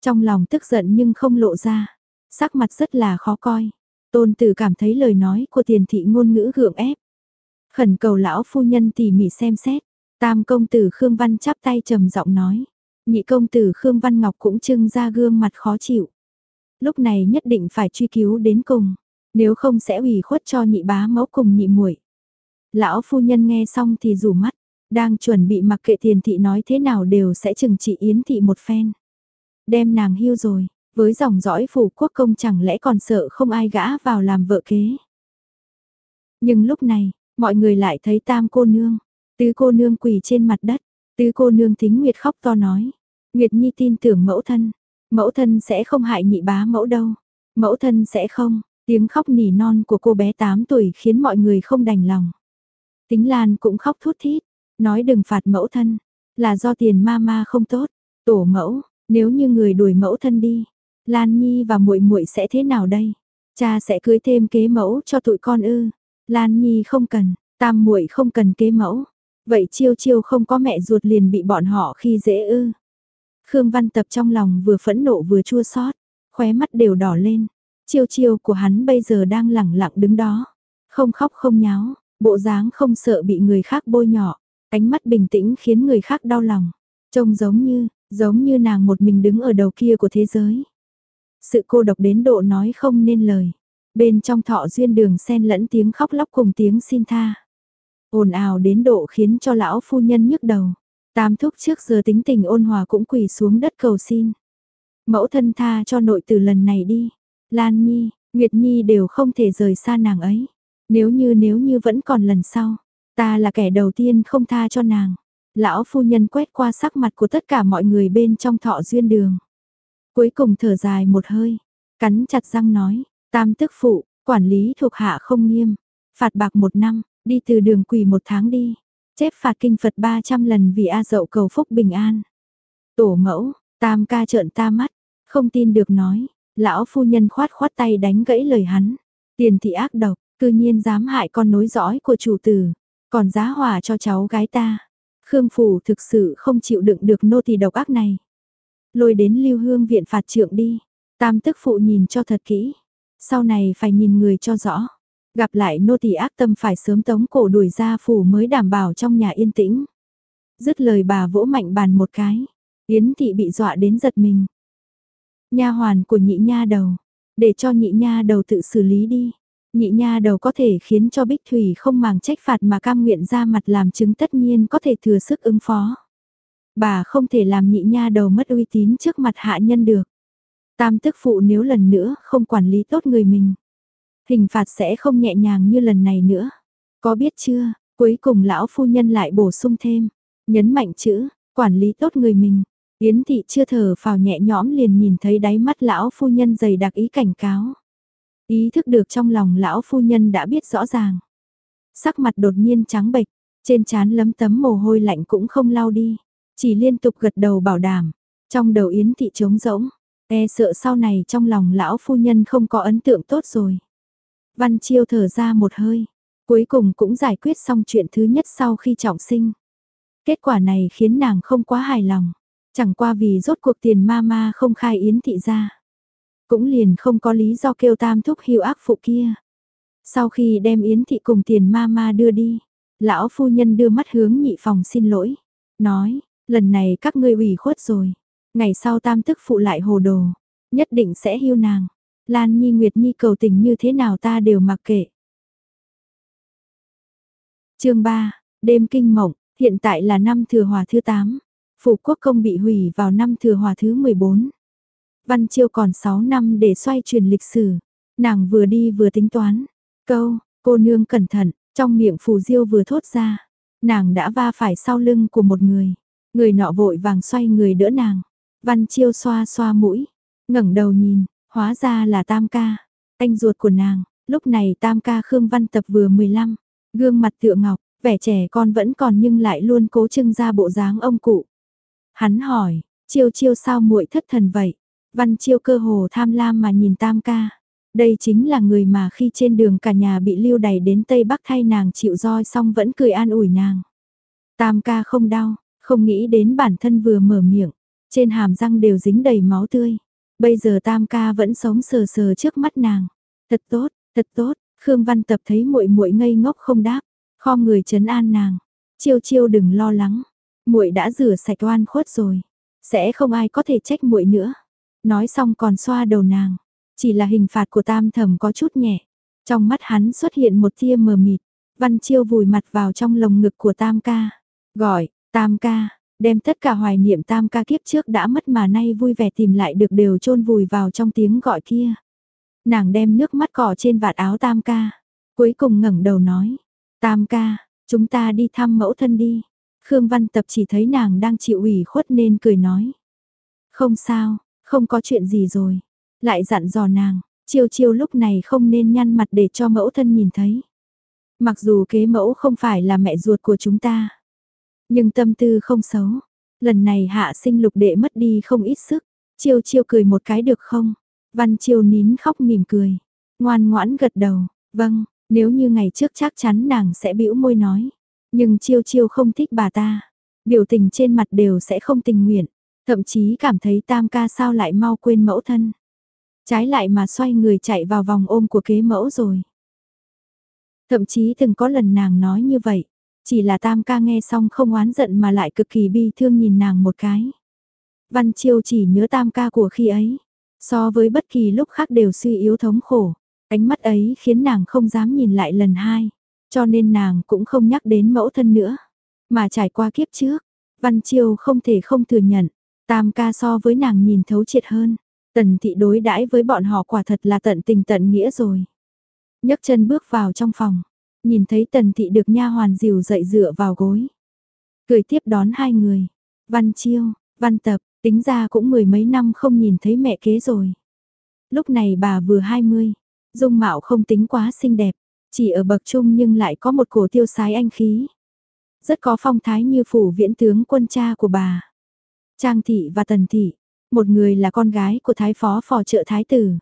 Trong lòng tức giận nhưng không lộ ra, sắc mặt rất là khó coi. Tôn tử cảm thấy lời nói của tiền thị ngôn ngữ gượng ép. Khẩn cầu lão phu nhân tỉ mỉ xem xét. Tam công tử Khương Văn chắp tay trầm giọng nói. Nhị công tử Khương Văn Ngọc cũng trưng ra gương mặt khó chịu. Lúc này nhất định phải truy cứu đến cùng, nếu không sẽ ủy khuất cho nhị bá mẫu cùng nhị muội. Lão phu nhân nghe xong thì rủ mắt, đang chuẩn bị mặc kệ tiền thị nói thế nào đều sẽ chừng trị yến thị một phen. Đem nàng hưu rồi, với dòng dõi phủ quốc công chẳng lẽ còn sợ không ai gã vào làm vợ kế. Nhưng lúc này, mọi người lại thấy tam cô nương, tứ cô nương quỳ trên mặt đất, tứ cô nương thính Nguyệt khóc to nói. Nguyệt Nhi tin tưởng mẫu thân, mẫu thân sẽ không hại nhị bá mẫu đâu, mẫu thân sẽ không, tiếng khóc nỉ non của cô bé 8 tuổi khiến mọi người không đành lòng. Tính Lan cũng khóc thút thít, nói đừng phạt mẫu thân, là do tiền ma ma không tốt, tổ mẫu, nếu như người đuổi mẫu thân đi, Lan Nhi và muội muội sẽ thế nào đây? Cha sẽ cưới thêm kế mẫu cho tụi con ư? Lan Nhi không cần, Tam muội không cần kế mẫu. Vậy Chiêu Chiêu không có mẹ ruột liền bị bọn họ khi dễ ư? Khương Văn Tập trong lòng vừa phẫn nộ vừa chua xót, khóe mắt đều đỏ lên. Chiêu Chiêu của hắn bây giờ đang lẳng lặng đứng đó, không khóc không nháo, bộ dáng không sợ bị người khác bôi nhọ, ánh mắt bình tĩnh khiến người khác đau lòng. Trông giống như, giống như nàng một mình đứng ở đầu kia của thế giới. Sự cô độc đến độ nói không nên lời. Bên trong thọ duyên đường xen lẫn tiếng khóc lóc cùng tiếng xin tha. ồn ào đến độ khiến cho lão phu nhân nhức đầu. Tam thúc trước giờ tính tình ôn hòa cũng quỳ xuống đất cầu xin. Mẫu thân tha cho nội từ lần này đi. Lan Nhi, Nguyệt Nhi đều không thể rời xa nàng ấy. Nếu như nếu như vẫn còn lần sau, ta là kẻ đầu tiên không tha cho nàng. Lão phu nhân quét qua sắc mặt của tất cả mọi người bên trong thọ duyên đường. Cuối cùng thở dài một hơi, cắn chặt răng nói, tam tức phụ, quản lý thuộc hạ không nghiêm, phạt bạc một năm, đi từ đường quỳ một tháng đi, chép phạt kinh Phật 300 lần vì A dậu cầu phúc bình an. Tổ mẫu, tam ca trợn ta mắt, không tin được nói, lão phu nhân khoát khoát tay đánh gãy lời hắn, tiền thị ác độc, cư nhiên dám hại con nối dõi của chủ tử, còn giá hòa cho cháu gái ta. Khương Phủ thực sự không chịu đựng được nô tỳ độc ác này. Lôi đến lưu hương viện phạt trượng đi. Tam tức phụ nhìn cho thật kỹ. Sau này phải nhìn người cho rõ. Gặp lại nô tỳ ác tâm phải sớm tống cổ đuổi ra phủ mới đảm bảo trong nhà yên tĩnh. Dứt lời bà vỗ mạnh bàn một cái. Yến thị bị dọa đến giật mình. Nha hoàn của nhị nha đầu. Để cho nhị nha đầu tự xử lý đi. Nhị nha đầu có thể khiến cho Bích Thủy không màng trách phạt mà cam nguyện ra mặt làm chứng tất nhiên có thể thừa sức ứng phó. Bà không thể làm nhị nha đầu mất uy tín trước mặt hạ nhân được. Tam tức phụ nếu lần nữa không quản lý tốt người mình. Hình phạt sẽ không nhẹ nhàng như lần này nữa. Có biết chưa, cuối cùng lão phu nhân lại bổ sung thêm. Nhấn mạnh chữ, quản lý tốt người mình. Yến thị chưa thở phào nhẹ nhõm liền nhìn thấy đáy mắt lão phu nhân dày đặc ý cảnh cáo. Ý thức được trong lòng lão phu nhân đã biết rõ ràng. Sắc mặt đột nhiên trắng bệch, trên trán lấm tấm mồ hôi lạnh cũng không lau đi, chỉ liên tục gật đầu bảo đảm. Trong đầu Yến thị trống rỗng, e sợ sau này trong lòng lão phu nhân không có ấn tượng tốt rồi. Văn Chiêu thở ra một hơi, cuối cùng cũng giải quyết xong chuyện thứ nhất sau khi trọng sinh. Kết quả này khiến nàng không quá hài lòng, chẳng qua vì rốt cuộc tiền ma ma không khai Yến thị ra cũng liền không có lý do kêu tam thúc hiu ác phụ kia. Sau khi đem Yến Thị cùng tiền ma ma đưa đi, lão phu nhân đưa mắt hướng nhị phòng xin lỗi, nói, lần này các ngươi ủy khuất rồi, ngày sau tam tức phụ lại hồ đồ, nhất định sẽ hiu nàng. Lan Nhi Nguyệt Nhi cầu tình như thế nào ta đều mặc kệ. chương 3, đêm kinh mộng, hiện tại là năm thừa hòa thứ 8, phủ quốc công bị hủy vào năm thừa hòa thứ 14. Văn Chiêu còn 6 năm để xoay chuyển lịch sử. Nàng vừa đi vừa tính toán. Câu, cô nương cẩn thận, trong miệng phù diêu vừa thốt ra. Nàng đã va phải sau lưng của một người. Người nọ vội vàng xoay người đỡ nàng. Văn Chiêu xoa xoa mũi, ngẩng đầu nhìn, hóa ra là Tam ca, anh ruột của nàng. Lúc này Tam ca Khương Văn Tập vừa 15, gương mặt tựa ngọc, vẻ trẻ con vẫn còn nhưng lại luôn cố trưng ra bộ dáng ông cụ. Hắn hỏi, Chiêu Chiêu sao muội thất thần vậy? Văn Chiêu cơ hồ tham lam mà nhìn Tam ca. Đây chính là người mà khi trên đường cả nhà bị lưu đày đến Tây Bắc thay nàng chịu roi xong vẫn cười an ủi nàng. Tam ca không đau, không nghĩ đến bản thân vừa mở miệng, trên hàm răng đều dính đầy máu tươi. Bây giờ Tam ca vẫn sống sờ sờ trước mắt nàng. Thật tốt, thật tốt, Khương Văn Tập thấy muội muội ngây ngốc không đáp, kho người trấn an nàng. Chiêu chiêu đừng lo lắng, muội đã rửa sạch oan khuất rồi, sẽ không ai có thể trách muội nữa. Nói xong còn xoa đầu nàng, chỉ là hình phạt của tam thẩm có chút nhẹ. Trong mắt hắn xuất hiện một tia mờ mịt, văn chiêu vùi mặt vào trong lồng ngực của tam ca. Gọi, tam ca, đem tất cả hoài niệm tam ca kiếp trước đã mất mà nay vui vẻ tìm lại được đều chôn vùi vào trong tiếng gọi kia. Nàng đem nước mắt cỏ trên vạt áo tam ca, cuối cùng ngẩng đầu nói, tam ca, chúng ta đi thăm mẫu thân đi. Khương Văn Tập chỉ thấy nàng đang chịu ủy khuất nên cười nói. Không sao, không có chuyện gì rồi. Lại dặn dò nàng, chiêu chiêu lúc này không nên nhăn mặt để cho mẫu thân nhìn thấy. Mặc dù kế mẫu không phải là mẹ ruột của chúng ta. Nhưng tâm tư không xấu. Lần này hạ sinh lục đệ mất đi không ít sức. Chiêu chiêu cười một cái được không? Văn chiêu nín khóc mỉm cười. ngoan ngoãn gật đầu, vâng, nếu như ngày trước chắc chắn nàng sẽ bĩu môi nói. Nhưng chiêu chiêu không thích bà ta, biểu tình trên mặt đều sẽ không tình nguyện, thậm chí cảm thấy tam ca sao lại mau quên mẫu thân. Trái lại mà xoay người chạy vào vòng ôm của kế mẫu rồi. Thậm chí từng có lần nàng nói như vậy, chỉ là tam ca nghe xong không oán giận mà lại cực kỳ bi thương nhìn nàng một cái. Văn Chiêu chỉ nhớ tam ca của khi ấy, so với bất kỳ lúc khác đều suy yếu thống khổ, ánh mắt ấy khiến nàng không dám nhìn lại lần hai, cho nên nàng cũng không nhắc đến mẫu thân nữa, mà trải qua kiếp trước, Văn Chiêu không thể không thừa nhận, tam ca so với nàng nhìn thấu triệt hơn, tần thị đối đãi với bọn họ quả thật là tận tình tận nghĩa rồi. nhấc chân bước vào trong phòng, nhìn thấy tần thị được nha hoàn dìu dậy dựa vào gối. Cười tiếp đón hai người, Văn Chiêu, Văn Tập, tính ra cũng mười mấy năm không nhìn thấy mẹ kế rồi. Lúc này bà vừa 20, dung mạo không tính quá xinh đẹp, chỉ ở bậc trung nhưng lại có một cổ tiêu sái anh khí. Rất có phong thái như phủ viễn tướng quân cha của bà. Trang thị và tần thị, một người là con gái của thái phó phò trợ thái tử.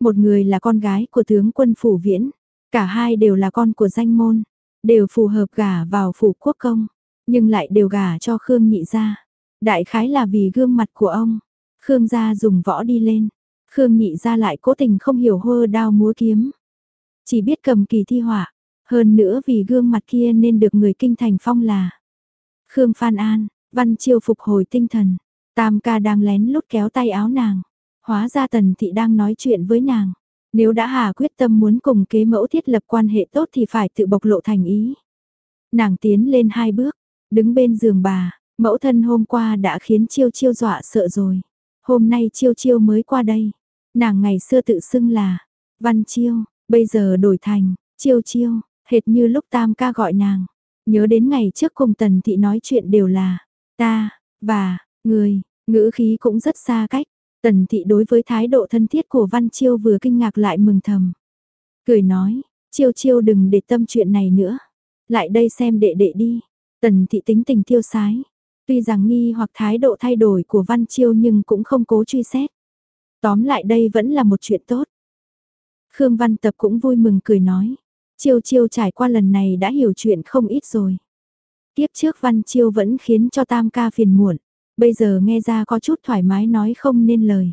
Một người là con gái của tướng quân phủ viễn. Cả hai đều là con của danh môn, đều phù hợp gả vào phủ quốc công, nhưng lại đều gả cho Khương nhị gia. Đại khái là vì gương mặt của ông, Khương gia dùng võ đi lên, Khương nhị gia lại cố tình không hiểu hơ đao múa kiếm. Chỉ biết cầm kỳ thi họa, hơn nữa vì gương mặt kia nên được người kinh thành phong là Khương Phan An, Văn Chiêu phục hồi tinh thần, Tam ca đang lén lút kéo tay áo nàng, hóa ra Tần Thị đang nói chuyện với nàng. Nếu đã hà quyết tâm muốn cùng kế mẫu thiết lập quan hệ tốt thì phải tự bộc lộ thành ý. Nàng tiến lên hai bước, đứng bên giường bà, mẫu thân hôm qua đã khiến chiêu chiêu dọa sợ rồi. Hôm nay chiêu chiêu mới qua đây. Nàng ngày xưa tự xưng là Văn Chiêu, bây giờ đổi thành Chiêu Chiêu, hệt như lúc Tam ca gọi nàng. Nhớ đến ngày trước cùng Tần Thị nói chuyện đều là ta, và, người, ngữ khí cũng rất xa cách. Tần thị đối với thái độ thân thiết của Văn Chiêu vừa kinh ngạc lại mừng thầm. Cười nói, Chiêu Chiêu đừng để tâm chuyện này nữa. Lại đây xem đệ đệ đi. Tần thị tính tình tiêu sái. Tuy rằng nghi hoặc thái độ thay đổi của Văn Chiêu nhưng cũng không cố truy xét. Tóm lại đây vẫn là một chuyện tốt. Khương Văn Tập cũng vui mừng cười nói. Chiêu Chiêu trải qua lần này đã hiểu chuyện không ít rồi. Tiếp trước Văn Chiêu vẫn khiến cho Tam ca phiền muộn. Bây giờ nghe ra có chút thoải mái nói không nên lời.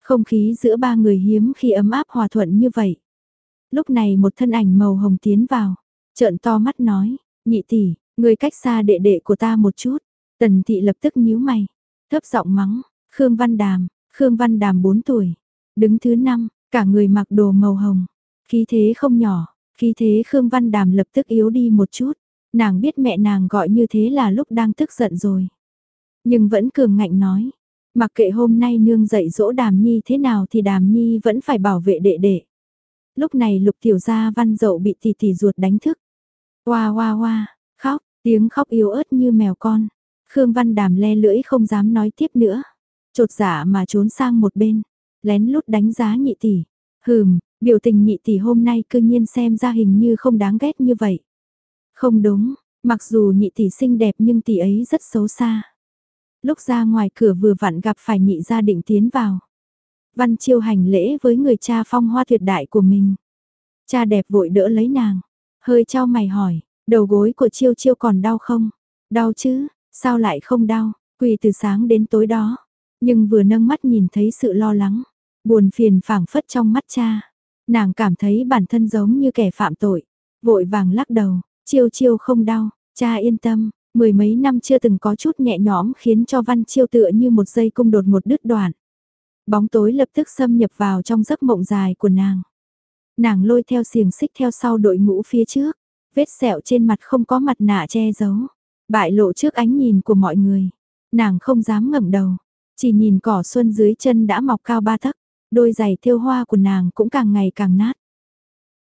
Không khí giữa ba người hiếm khi ấm áp hòa thuận như vậy. Lúc này một thân ảnh màu hồng tiến vào, trợn to mắt nói, nhị tỷ, người cách xa đệ đệ của ta một chút. Tần thị lập tức nhíu mày, thấp giọng mắng, Khương Văn Đàm, Khương Văn Đàm 4 tuổi, đứng thứ năm, cả người mặc đồ màu hồng, khí thế không nhỏ, khí thế Khương Văn Đàm lập tức yếu đi một chút, nàng biết mẹ nàng gọi như thế là lúc đang tức giận rồi nhưng vẫn cường ngạnh nói. Mặc kệ hôm nay nương dạy dỗ đàm nhi thế nào thì đàm nhi vẫn phải bảo vệ đệ đệ. Lúc này lục tiểu gia văn dậu bị tỷ tỷ ruột đánh thức. Hoa hoa hoa, khóc, tiếng khóc yếu ớt như mèo con. Khương văn đàm le lưỡi không dám nói tiếp nữa. Trột giả dạ mà trốn sang một bên. Lén lút đánh giá nhị tỷ. Hừm, biểu tình nhị tỷ hôm nay cư nhiên xem ra hình như không đáng ghét như vậy. Không đúng, mặc dù nhị tỷ xinh đẹp nhưng tỷ ấy rất xấu xa lúc ra ngoài cửa vừa vặn gặp phải nhị gia định tiến vào. Văn Chiêu hành lễ với người cha phong hoa tuyệt đại của mình. Cha đẹp vội đỡ lấy nàng, hơi trao mày hỏi, đầu gối của Chiêu Chiêu còn đau không? Đau chứ, sao lại không đau, quỳ từ sáng đến tối đó. Nhưng vừa nâng mắt nhìn thấy sự lo lắng, buồn phiền phảng phất trong mắt cha. Nàng cảm thấy bản thân giống như kẻ phạm tội, vội vàng lắc đầu, Chiêu Chiêu không đau, cha yên tâm, Mười mấy năm chưa từng có chút nhẹ nhõm khiến cho Văn Chiêu tựa như một dây cung đột một đứt đoạn. Bóng tối lập tức xâm nhập vào trong giấc mộng dài của nàng. Nàng lôi theo xiềng xích theo sau đội ngũ phía trước, vết sẹo trên mặt không có mặt nạ che giấu, bại lộ trước ánh nhìn của mọi người. Nàng không dám ngẩng đầu, chỉ nhìn cỏ xuân dưới chân đã mọc cao ba thấc, đôi giày thêu hoa của nàng cũng càng ngày càng nát.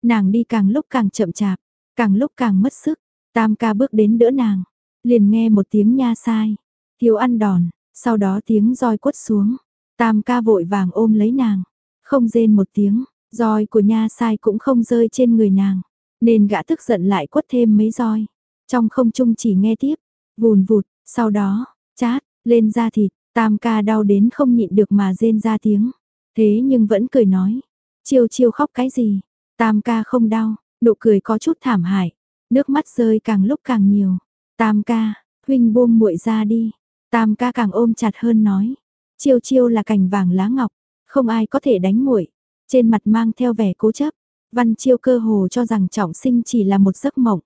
Nàng đi càng lúc càng chậm chạp, càng lúc càng mất sức, tam ca bước đến đỡ nàng, Liền nghe một tiếng nha sai, thiếu ăn đòn, sau đó tiếng roi quất xuống. Tam ca vội vàng ôm lấy nàng, không rên một tiếng, roi của nha sai cũng không rơi trên người nàng, nên gã tức giận lại quất thêm mấy roi. Trong không trung chỉ nghe tiếp, vùn vụt, sau đó, chát, lên da thịt, tam ca đau đến không nhịn được mà rên ra tiếng. Thế nhưng vẫn cười nói, Chiêu chiêu khóc cái gì? Tam ca không đau, nụ cười có chút thảm hại, nước mắt rơi càng lúc càng nhiều. Tam ca, huynh buông muội ra đi. Tam ca càng ôm chặt hơn nói, chiêu chiêu là cành vàng lá ngọc, không ai có thể đánh muội. Trên mặt mang theo vẻ cố chấp, Văn Chiêu cơ hồ cho rằng trọng sinh chỉ là một giấc mộng.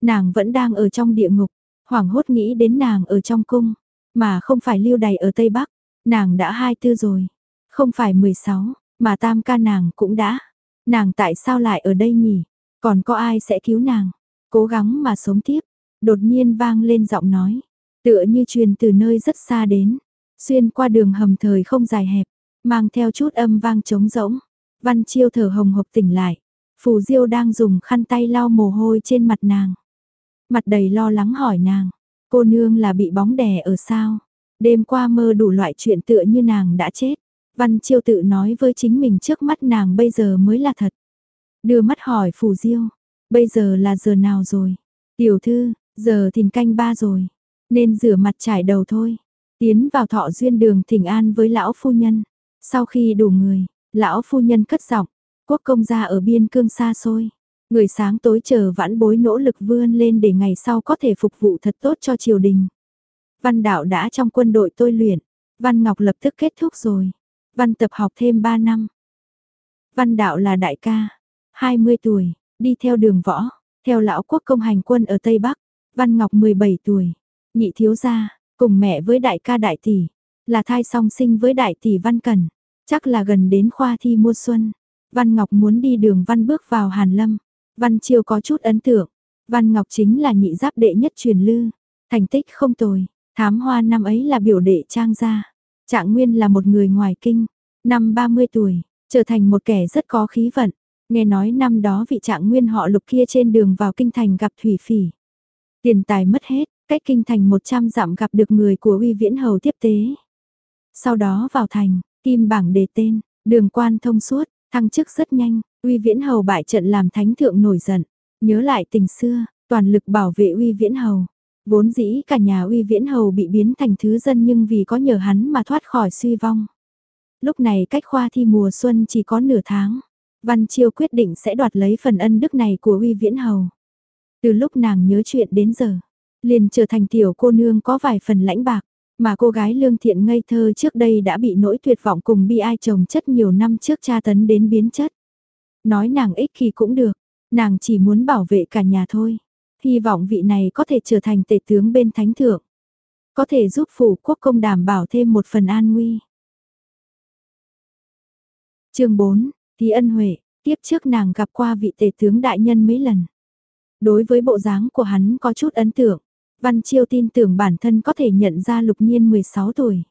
Nàng vẫn đang ở trong địa ngục, hoảng hốt nghĩ đến nàng ở trong cung, mà không phải lưu đày ở Tây Bắc, nàng đã hai tư rồi, không phải 16, mà tam ca nàng cũng đã. Nàng tại sao lại ở đây nhỉ? Còn có ai sẽ cứu nàng? Cố gắng mà sống tiếp. Đột nhiên vang lên giọng nói, tựa như truyền từ nơi rất xa đến, xuyên qua đường hầm thời không dài hẹp, mang theo chút âm vang trống rỗng. Văn Chiêu thở hồng hộc tỉnh lại, Phù Diêu đang dùng khăn tay lau mồ hôi trên mặt nàng. Mặt đầy lo lắng hỏi nàng, cô nương là bị bóng đè ở sao? Đêm qua mơ đủ loại chuyện tựa như nàng đã chết. Văn Chiêu tự nói với chính mình trước mắt nàng bây giờ mới là thật. Đưa mắt hỏi Phù Diêu, bây giờ là giờ nào rồi? Tiểu thư, giờ thìn canh ba rồi, nên rửa mặt trải đầu thôi. Tiến vào thọ duyên đường thỉnh an với lão phu nhân. Sau khi đủ người, lão phu nhân cất giọng, quốc công gia ở biên cương xa xôi. Người sáng tối chờ vãn bối nỗ lực vươn lên để ngày sau có thể phục vụ thật tốt cho triều đình. Văn đạo đã trong quân đội tôi luyện, Văn Ngọc lập tức kết thúc rồi. Văn tập học thêm 3 năm. Văn đạo là đại ca, 20 tuổi, đi theo đường võ, theo lão quốc công hành quân ở Tây Bắc. Văn Ngọc 17 tuổi, nhị thiếu gia, cùng mẹ với đại ca đại tỷ, là thai song sinh với đại tỷ Văn cần chắc là gần đến khoa thi mùa xuân. Văn Ngọc muốn đi đường Văn bước vào Hàn Lâm, Văn Chiêu có chút ấn tượng, Văn Ngọc chính là nhị giáp đệ nhất truyền lư, thành tích không tồi, thám hoa năm ấy là biểu đệ trang gia. Trạng Nguyên là một người ngoài kinh, năm 30 tuổi, trở thành một kẻ rất có khí vận. Nghe nói năm đó vị Trạng Nguyên họ lục kia trên đường vào kinh thành gặp thủy phỉ. Tiền tài mất hết, cách kinh thành 100 dặm gặp được người của uy viễn hầu tiếp tế. Sau đó vào thành, kim bảng đề tên, đường quan thông suốt, thăng chức rất nhanh, uy viễn hầu bại trận làm thánh thượng nổi giận. Nhớ lại tình xưa, toàn lực bảo vệ uy viễn hầu. Vốn dĩ cả nhà uy viễn hầu bị biến thành thứ dân nhưng vì có nhờ hắn mà thoát khỏi suy vong. Lúc này cách khoa thi mùa xuân chỉ có nửa tháng. Văn Chiêu quyết định sẽ đoạt lấy phần ân đức này của uy viễn hầu. Từ lúc nàng nhớ chuyện đến giờ, liền trở thành tiểu cô nương có vài phần lãnh bạc, mà cô gái lương thiện ngây thơ trước đây đã bị nỗi tuyệt vọng cùng bi ai chồng chất nhiều năm trước tra tấn đến biến chất. Nói nàng ích khi cũng được, nàng chỉ muốn bảo vệ cả nhà thôi. Hy vọng vị này có thể trở thành tể tướng bên thánh thượng. Có thể giúp phủ quốc công đảm bảo thêm một phần an nguy. chương 4, Tí ân huệ, tiếp trước nàng gặp qua vị tể tướng đại nhân mấy lần. Đối với bộ dáng của hắn có chút ấn tượng, Văn Chiêu tin tưởng bản thân có thể nhận ra lục nhiên 16 tuổi.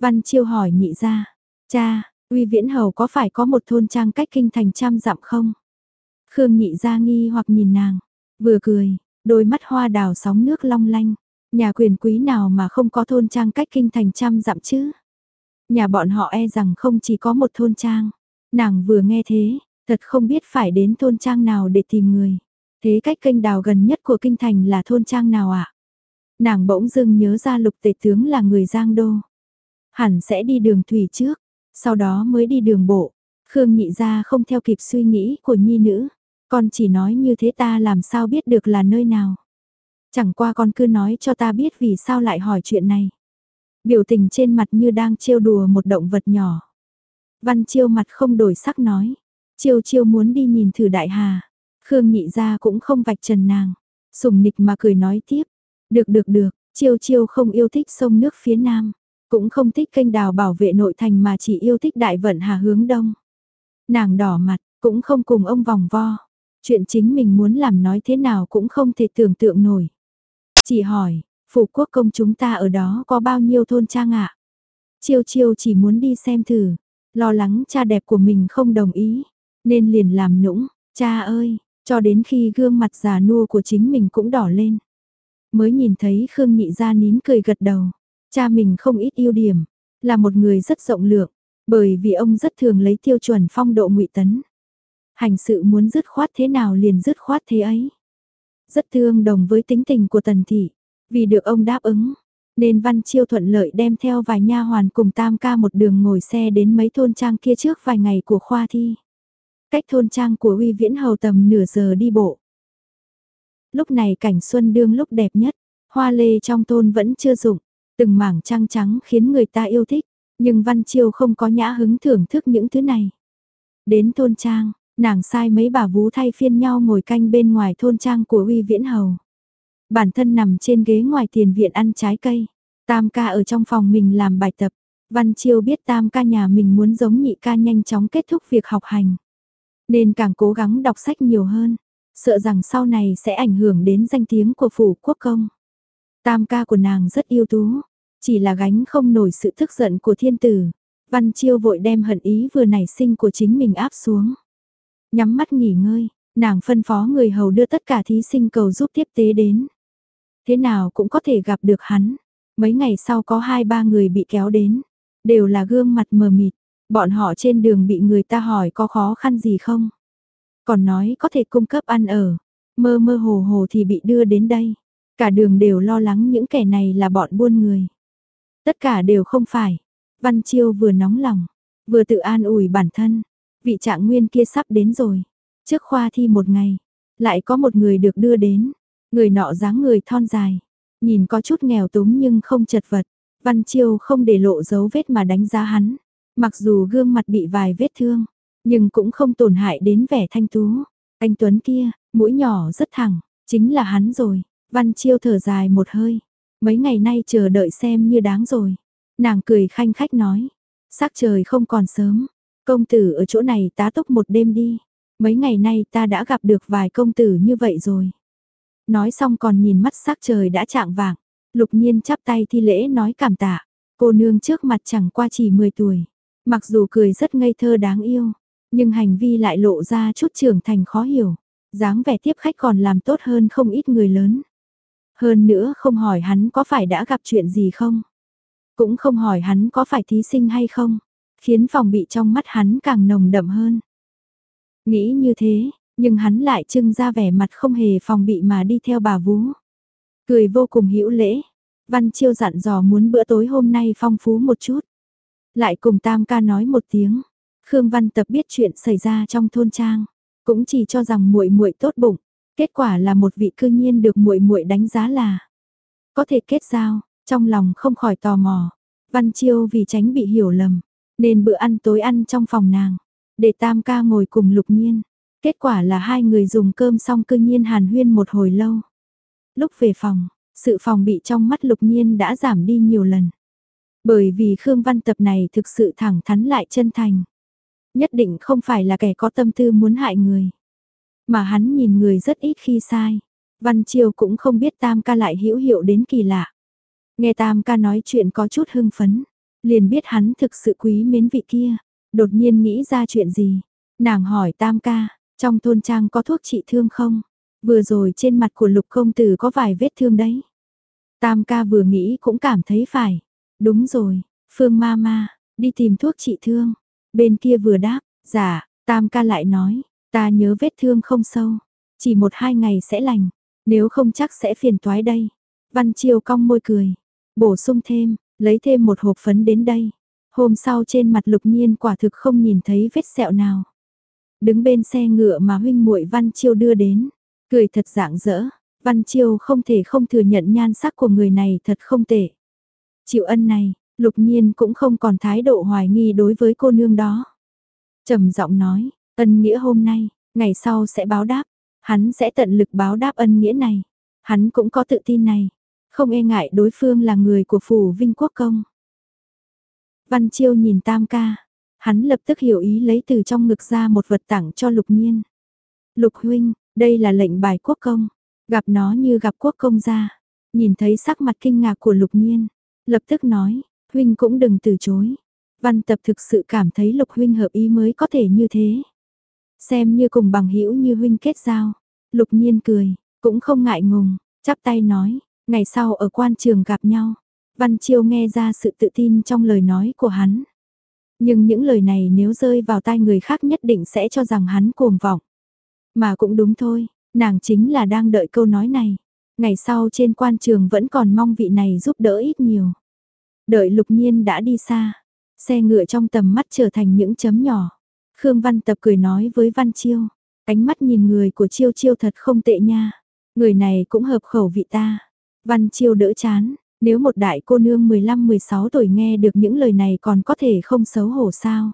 Văn Chiêu hỏi nhị ra, cha, uy viễn hầu có phải có một thôn trang cách kinh thành trăm dặm không? Khương nhị ra nghi hoặc nhìn nàng, vừa cười, đôi mắt hoa đào sóng nước long lanh, nhà quyền quý nào mà không có thôn trang cách kinh thành trăm dặm chứ? Nhà bọn họ e rằng không chỉ có một thôn trang. Nàng vừa nghe thế, thật không biết phải đến thôn trang nào để tìm người. Thế cách kênh đào gần nhất của kinh thành là thôn trang nào ạ? À? Nàng bỗng dưng nhớ ra lục tề tướng là người Giang Đô. Hẳn sẽ đi đường thủy trước, sau đó mới đi đường bộ. Khương nhị ra không theo kịp suy nghĩ của nhi nữ. Con chỉ nói như thế ta làm sao biết được là nơi nào. Chẳng qua con cứ nói cho ta biết vì sao lại hỏi chuyện này. Biểu tình trên mặt như đang trêu đùa một động vật nhỏ. Văn chiêu mặt không đổi sắc nói. Chiêu chiêu muốn đi nhìn thử đại hà. Khương nhị ra cũng không vạch trần nàng. Sùng nịch mà cười nói tiếp. Được được được, chiêu chiêu không yêu thích sông nước phía nam. Cũng không thích kênh đào bảo vệ nội thành mà chỉ yêu thích đại vận hà hướng đông. Nàng đỏ mặt, cũng không cùng ông vòng vo. Chuyện chính mình muốn làm nói thế nào cũng không thể tưởng tượng nổi. Chỉ hỏi, phủ quốc công chúng ta ở đó có bao nhiêu thôn trang ạ? Chiêu chiêu chỉ muốn đi xem thử, lo lắng cha đẹp của mình không đồng ý, nên liền làm nũng, cha ơi, cho đến khi gương mặt già nua của chính mình cũng đỏ lên. Mới nhìn thấy Khương Nhị ra nín cười gật đầu, cha mình không ít ưu điểm, là một người rất rộng lượng, bởi vì ông rất thường lấy tiêu chuẩn phong độ ngụy tấn. Hành sự muốn dứt khoát thế nào liền dứt khoát thế ấy. Rất thương đồng với tính tình của tần thị, vì được ông đáp ứng, nên Văn Chiêu thuận lợi đem theo vài nha hoàn cùng tam ca một đường ngồi xe đến mấy thôn trang kia trước vài ngày của khoa thi. Cách thôn trang của uy viễn hầu tầm nửa giờ đi bộ. Lúc này cảnh xuân đương lúc đẹp nhất, hoa lê trong thôn vẫn chưa rụng, từng mảng trăng trắng khiến người ta yêu thích, nhưng Văn Chiêu không có nhã hứng thưởng thức những thứ này. Đến thôn trang, nàng sai mấy bà vú thay phiên nhau ngồi canh bên ngoài thôn trang của uy viễn hầu. Bản thân nằm trên ghế ngoài tiền viện ăn trái cây, tam ca ở trong phòng mình làm bài tập, Văn Chiêu biết tam ca nhà mình muốn giống nhị ca nhanh chóng kết thúc việc học hành. Nên càng cố gắng đọc sách nhiều hơn, sợ rằng sau này sẽ ảnh hưởng đến danh tiếng của phủ quốc công. Tam ca của nàng rất yêu tú, chỉ là gánh không nổi sự tức giận của thiên tử. Văn Chiêu vội đem hận ý vừa nảy sinh của chính mình áp xuống. Nhắm mắt nghỉ ngơi, nàng phân phó người hầu đưa tất cả thí sinh cầu giúp tiếp tế đến. Thế nào cũng có thể gặp được hắn. Mấy ngày sau có hai ba người bị kéo đến, đều là gương mặt mờ mịt, bọn họ trên đường bị người ta hỏi có khó khăn gì không. Còn nói có thể cung cấp ăn ở, mơ mơ hồ hồ thì bị đưa đến đây. Cả đường đều lo lắng những kẻ này là bọn buôn người. Tất cả đều không phải. Văn Chiêu vừa nóng lòng, vừa tự an ủi bản thân. Vị trạng nguyên kia sắp đến rồi. Trước khoa thi một ngày, lại có một người được đưa đến. Người nọ dáng người thon dài, nhìn có chút nghèo túng nhưng không chật vật. Văn Chiêu không để lộ dấu vết mà đánh giá hắn. Mặc dù gương mặt bị vài vết thương, nhưng cũng không tổn hại đến vẻ thanh tú. Anh Tuấn kia, mũi nhỏ rất thẳng, chính là hắn rồi. Văn Chiêu thở dài một hơi. Mấy ngày nay chờ đợi xem như đáng rồi. Nàng cười khanh khách nói. Sắc trời không còn sớm. Công tử ở chỗ này tá túc một đêm đi. Mấy ngày nay ta đã gặp được vài công tử như vậy rồi. Nói xong còn nhìn mắt sắc trời đã trạng vàng. Lục nhiên chắp tay thi lễ nói cảm tạ. Cô nương trước mặt chẳng qua chỉ 10 tuổi. Mặc dù cười rất ngây thơ đáng yêu. Nhưng hành vi lại lộ ra chút trưởng thành khó hiểu. dáng vẻ tiếp khách còn làm tốt hơn không ít người lớn. Hơn nữa không hỏi hắn có phải đã gặp chuyện gì không. Cũng không hỏi hắn có phải thí sinh hay không. Khiến phòng bị trong mắt hắn càng nồng đậm hơn. Nghĩ như thế, nhưng hắn lại trưng ra vẻ mặt không hề phòng bị mà đi theo bà vú. Cười vô cùng hữu lễ. Văn Chiêu dặn dò muốn bữa tối hôm nay phong phú một chút. Lại cùng Tam ca nói một tiếng. Khương Văn Tập biết chuyện xảy ra trong thôn trang, cũng chỉ cho rằng muội muội tốt bụng, kết quả là một vị cư nhiên được muội muội đánh giá là có thể kết giao, trong lòng không khỏi tò mò. Văn Chiêu vì tránh bị hiểu lầm, nên bữa ăn tối ăn trong phòng nàng, để Tam ca ngồi cùng Lục Nhiên. Kết quả là hai người dùng cơm xong cư nhiên hàn huyên một hồi lâu. Lúc về phòng, sự phòng bị trong mắt Lục Nhiên đã giảm đi nhiều lần. Bởi vì Khương Văn Tập này thực sự thẳng thắn lại chân thành. Nhất định không phải là kẻ có tâm tư muốn hại người. Mà hắn nhìn người rất ít khi sai. Văn Chiêu cũng không biết Tam ca lại hữu hiệu đến kỳ lạ. Nghe Tam ca nói chuyện có chút hưng phấn. Liền biết hắn thực sự quý mến vị kia. Đột nhiên nghĩ ra chuyện gì. Nàng hỏi Tam ca, trong thôn trang có thuốc trị thương không? Vừa rồi trên mặt của lục công tử có vài vết thương đấy. Tam ca vừa nghĩ cũng cảm thấy phải. Đúng rồi, Phương ma ma, đi tìm thuốc trị thương. Bên kia vừa đáp, dạ, Tam ca lại nói, ta nhớ vết thương không sâu. Chỉ một hai ngày sẽ lành, nếu không chắc sẽ phiền toái đây. Văn Chiêu cong môi cười, bổ sung thêm, lấy thêm một hộp phấn đến đây. Hôm sau trên mặt lục nhiên quả thực không nhìn thấy vết sẹo nào. Đứng bên xe ngựa mà huynh muội Văn Chiêu đưa đến, cười thật dạng dỡ. Văn Chiêu không thể không thừa nhận nhan sắc của người này thật không tệ. Chịu ân này, lục nhiên cũng không còn thái độ hoài nghi đối với cô nương đó. trầm giọng nói, ân nghĩa hôm nay, ngày sau sẽ báo đáp, hắn sẽ tận lực báo đáp ân nghĩa này. Hắn cũng có tự tin này, không e ngại đối phương là người của phủ Vinh Quốc Công. Văn Chiêu nhìn Tam ca, hắn lập tức hiểu ý lấy từ trong ngực ra một vật tặng cho Lục Nhiên. Lục huynh, đây là lệnh bài quốc công, gặp nó như gặp quốc công gia. Nhìn thấy sắc mặt kinh ngạc của Lục Nhiên, lập tức nói, huynh cũng đừng từ chối. Văn tập thực sự cảm thấy Lục huynh hợp ý mới có thể như thế. Xem như cùng bằng hữu như huynh kết giao. Lục Nhiên cười, cũng không ngại ngùng, chắp tay nói, ngày sau ở quan trường gặp nhau. Văn Chiêu nghe ra sự tự tin trong lời nói của hắn. Nhưng những lời này nếu rơi vào tai người khác nhất định sẽ cho rằng hắn cuồng vọng. Mà cũng đúng thôi, nàng chính là đang đợi câu nói này. Ngày sau trên quan trường vẫn còn mong vị này giúp đỡ ít nhiều. Đợi lục nhiên đã đi xa, xe ngựa trong tầm mắt trở thành những chấm nhỏ. Khương Văn Tập cười nói với Văn Chiêu, ánh mắt nhìn người của Chiêu Chiêu thật không tệ nha. Người này cũng hợp khẩu vị ta. Văn Chiêu đỡ chán, nếu một đại cô nương 15-16 tuổi nghe được những lời này còn có thể không xấu hổ sao?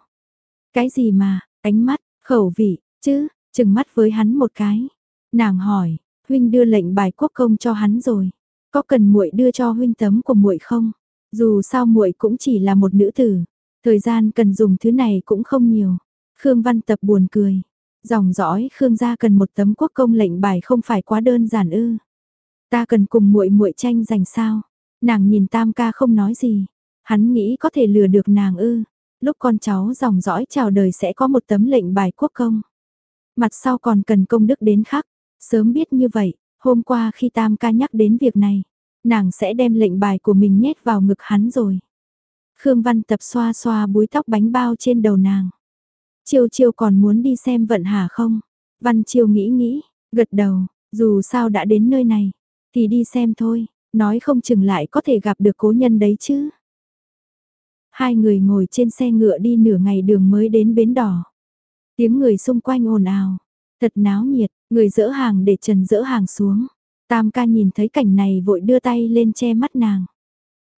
Cái gì mà, ánh mắt, khẩu vị, chứ, chừng mắt với hắn một cái. Nàng hỏi, huynh đưa lệnh bài quốc công cho hắn rồi, có cần muội đưa cho huynh tấm của muội không? Dù sao muội cũng chỉ là một nữ tử, thời gian cần dùng thứ này cũng không nhiều. Khương Văn Tập buồn cười, dòng dõi Khương gia cần một tấm quốc công lệnh bài không phải quá đơn giản ư? Ta cần cùng muội muội tranh giành sao? Nàng nhìn Tam ca không nói gì, hắn nghĩ có thể lừa được nàng ư? Lúc con cháu dòng dõi chào đời sẽ có một tấm lệnh bài quốc công. Mặt sau còn cần công đức đến khắc, sớm biết như vậy, hôm qua khi Tam ca nhắc đến việc này, nàng sẽ đem lệnh bài của mình nhét vào ngực hắn rồi. Khương Văn tập xoa xoa búi tóc bánh bao trên đầu nàng. Chiêu chiêu còn muốn đi xem vận hà không? Văn chiêu nghĩ nghĩ, gật đầu, dù sao đã đến nơi này, thì đi xem thôi, nói không chừng lại có thể gặp được cố nhân đấy chứ. Hai người ngồi trên xe ngựa đi nửa ngày đường mới đến bến đỏ. Tiếng người xung quanh ồn ào, thật náo nhiệt, người dỡ hàng để trần dỡ hàng xuống. Tam ca nhìn thấy cảnh này vội đưa tay lên che mắt nàng.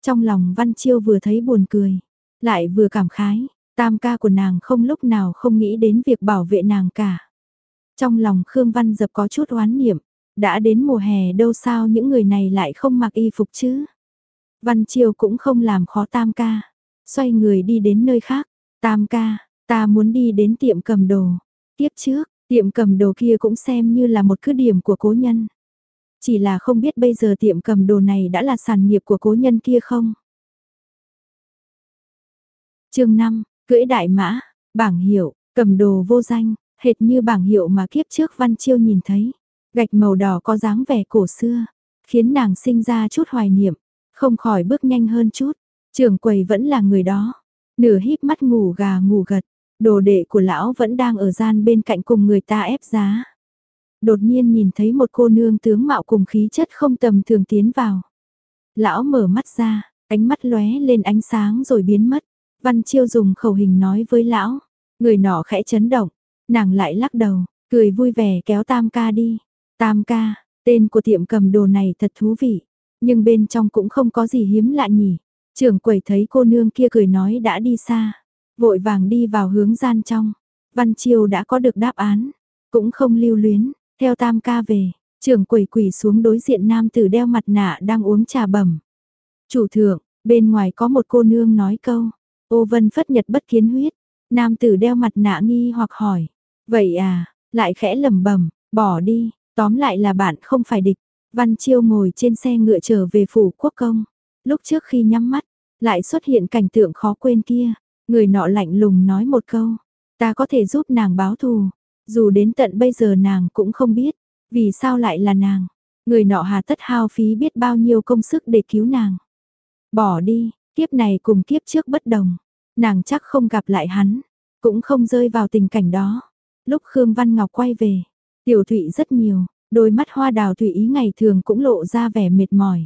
Trong lòng Văn Chiêu vừa thấy buồn cười, lại vừa cảm khái, tam ca của nàng không lúc nào không nghĩ đến việc bảo vệ nàng cả. Trong lòng Khương Văn Dập có chút oán niệm, đã đến mùa hè đâu sao những người này lại không mặc y phục chứ. Văn Chiêu cũng không làm khó tam ca, xoay người đi đến nơi khác, tam ca, ta muốn đi đến tiệm cầm đồ. Tiếp trước, tiệm cầm đồ kia cũng xem như là một cứ điểm của cố nhân. Chỉ là không biết bây giờ tiệm cầm đồ này đã là sản nghiệp của cố nhân kia không? chương 5, cưỡi đại mã, bảng hiệu, cầm đồ vô danh, hệt như bảng hiệu mà kiếp trước Văn Chiêu nhìn thấy. Gạch màu đỏ có dáng vẻ cổ xưa, khiến nàng sinh ra chút hoài niệm, không khỏi bước nhanh hơn chút. Trưởng quầy vẫn là người đó, nửa híp mắt ngủ gà ngủ gật, đồ đệ của lão vẫn đang ở gian bên cạnh cùng người ta ép giá đột nhiên nhìn thấy một cô nương tướng mạo cùng khí chất không tầm thường tiến vào. Lão mở mắt ra, ánh mắt lóe lên ánh sáng rồi biến mất. Văn Chiêu dùng khẩu hình nói với lão, người nọ khẽ chấn động, nàng lại lắc đầu, cười vui vẻ kéo Tam ca đi. Tam ca, tên của tiệm cầm đồ này thật thú vị, nhưng bên trong cũng không có gì hiếm lạ nhỉ. Trưởng quầy thấy cô nương kia cười nói đã đi xa, vội vàng đi vào hướng gian trong. Văn Chiêu đã có được đáp án, cũng không lưu luyến, theo tam ca về, trưởng quầy quỳ xuống đối diện nam tử đeo mặt nạ đang uống trà bẩm. Chủ thượng, bên ngoài có một cô nương nói câu, ô vân phất nhật bất kiến huyết. Nam tử đeo mặt nạ nghi hoặc hỏi, vậy à, lại khẽ lẩm bẩm, bỏ đi, tóm lại là bạn không phải địch. Văn Chiêu ngồi trên xe ngựa trở về phủ quốc công. Lúc trước khi nhắm mắt, lại xuất hiện cảnh tượng khó quên kia. Người nọ lạnh lùng nói một câu, ta có thể giúp nàng báo thù. Dù đến tận bây giờ nàng cũng không biết, vì sao lại là nàng. Người nọ hà tất hao phí biết bao nhiêu công sức để cứu nàng. Bỏ đi, kiếp này cùng kiếp trước bất đồng. Nàng chắc không gặp lại hắn, cũng không rơi vào tình cảnh đó. Lúc Khương Văn Ngọc quay về, tiểu thụy rất nhiều, đôi mắt hoa đào thụy ý ngày thường cũng lộ ra vẻ mệt mỏi.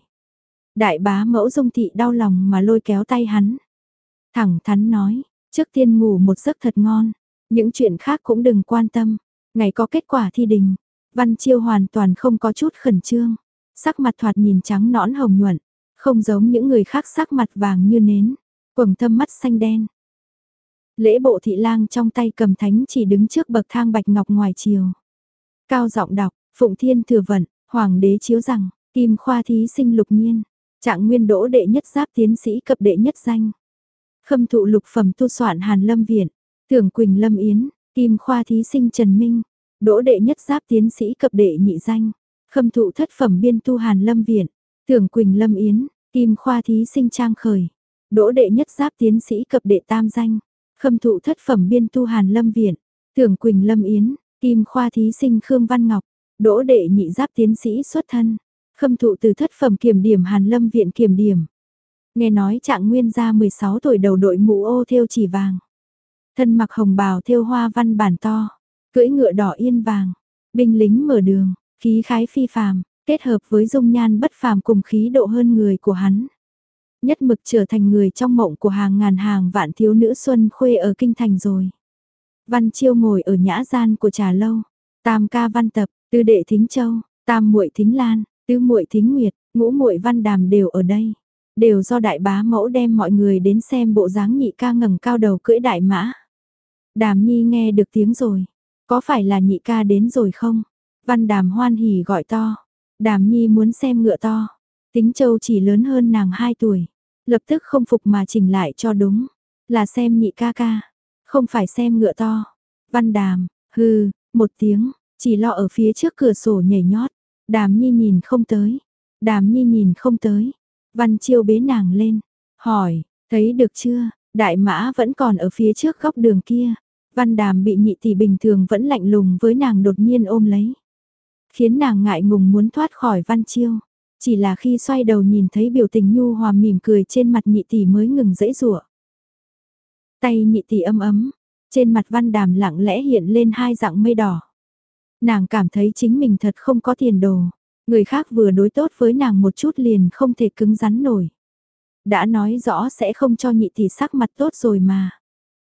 Đại bá mẫu dung thị đau lòng mà lôi kéo tay hắn. Thẳng thắn nói, trước tiên ngủ một giấc thật ngon, những chuyện khác cũng đừng quan tâm. Ngày có kết quả thi đình, Văn Chiêu hoàn toàn không có chút khẩn trương. Sắc mặt thoạt nhìn trắng nõn hồng nhuận, không giống những người khác sắc mặt vàng như nến, quầng thâm mắt xanh đen. Lễ bộ thị lang trong tay cầm thánh chỉ đứng trước bậc thang bạch ngọc ngoài chiều. Cao giọng đọc, Phụng Thiên thừa vận, Hoàng đế chiếu rằng, Kim khoa thí sinh lục nhiên, trạng nguyên đỗ đệ nhất giáp tiến sĩ cập đệ nhất danh. Khâm thụ lục phẩm tu soạn Hàn Lâm Viện, Tưởng Quỳnh Lâm Yến, Kim Khoa thí sinh Trần Minh, đỗ đệ nhất giáp tiến sĩ cập đệ nhị danh, khâm thụ thất phẩm biên tu Hàn Lâm Viện, Tưởng Quỳnh Lâm Yến, Kim Khoa thí sinh Trang Khởi, đỗ đệ nhất giáp tiến sĩ cập đệ tam danh, khâm thụ thất phẩm biên tu Hàn Lâm Viện, Tưởng Quỳnh Lâm Yến, Kim Khoa thí sinh Khương Văn Ngọc, đỗ đệ nhị giáp tiến sĩ xuất thân, khâm thụ từ thất phẩm kiểm điểm Hàn Lâm Viện kiểm điểm. Nghe nói trạng nguyên gia 16 tuổi đầu đội mũ ô thêu chỉ vàng. Thân mặc hồng bào thêu hoa văn bản to, cưỡi ngựa đỏ yên vàng, binh lính mở đường, khí khái phi phàm, kết hợp với dung nhan bất phàm cùng khí độ hơn người của hắn. Nhất mực trở thành người trong mộng của hàng ngàn hàng vạn thiếu nữ xuân khuê ở kinh thành rồi. Văn Chiêu ngồi ở nhã gian của trà lâu, tam ca văn tập, tư đệ thính châu, tam muội thính lan, tứ muội thính nguyệt, ngũ muội văn đàm đều ở đây. Đều do đại bá mẫu đem mọi người đến xem bộ dáng nhị ca ngẩng cao đầu cưỡi đại mã. Đàm nhi nghe được tiếng rồi, có phải là nhị ca đến rồi không? Văn đàm hoan hỉ gọi to, đàm nhi muốn xem ngựa to. Tính châu chỉ lớn hơn nàng 2 tuổi, lập tức không phục mà chỉnh lại cho đúng, là xem nhị ca ca, không phải xem ngựa to. Văn đàm, hừ, một tiếng, chỉ lo ở phía trước cửa sổ nhảy nhót, đàm nhi nhìn không tới, đàm nhi nhìn không tới. Văn chiêu bế nàng lên, hỏi, thấy được chưa, đại mã vẫn còn ở phía trước góc đường kia. Văn đàm bị nhị tỷ bình thường vẫn lạnh lùng với nàng đột nhiên ôm lấy. Khiến nàng ngại ngùng muốn thoát khỏi văn chiêu. Chỉ là khi xoay đầu nhìn thấy biểu tình nhu hòa mỉm cười trên mặt nhị tỷ mới ngừng dãy rủa. Tay nhị tỷ ấm ấm, trên mặt văn đàm lặng lẽ hiện lên hai dạng mây đỏ. Nàng cảm thấy chính mình thật không có tiền đồ. Người khác vừa đối tốt với nàng một chút liền không thể cứng rắn nổi. Đã nói rõ sẽ không cho nhị tỷ sắc mặt tốt rồi mà.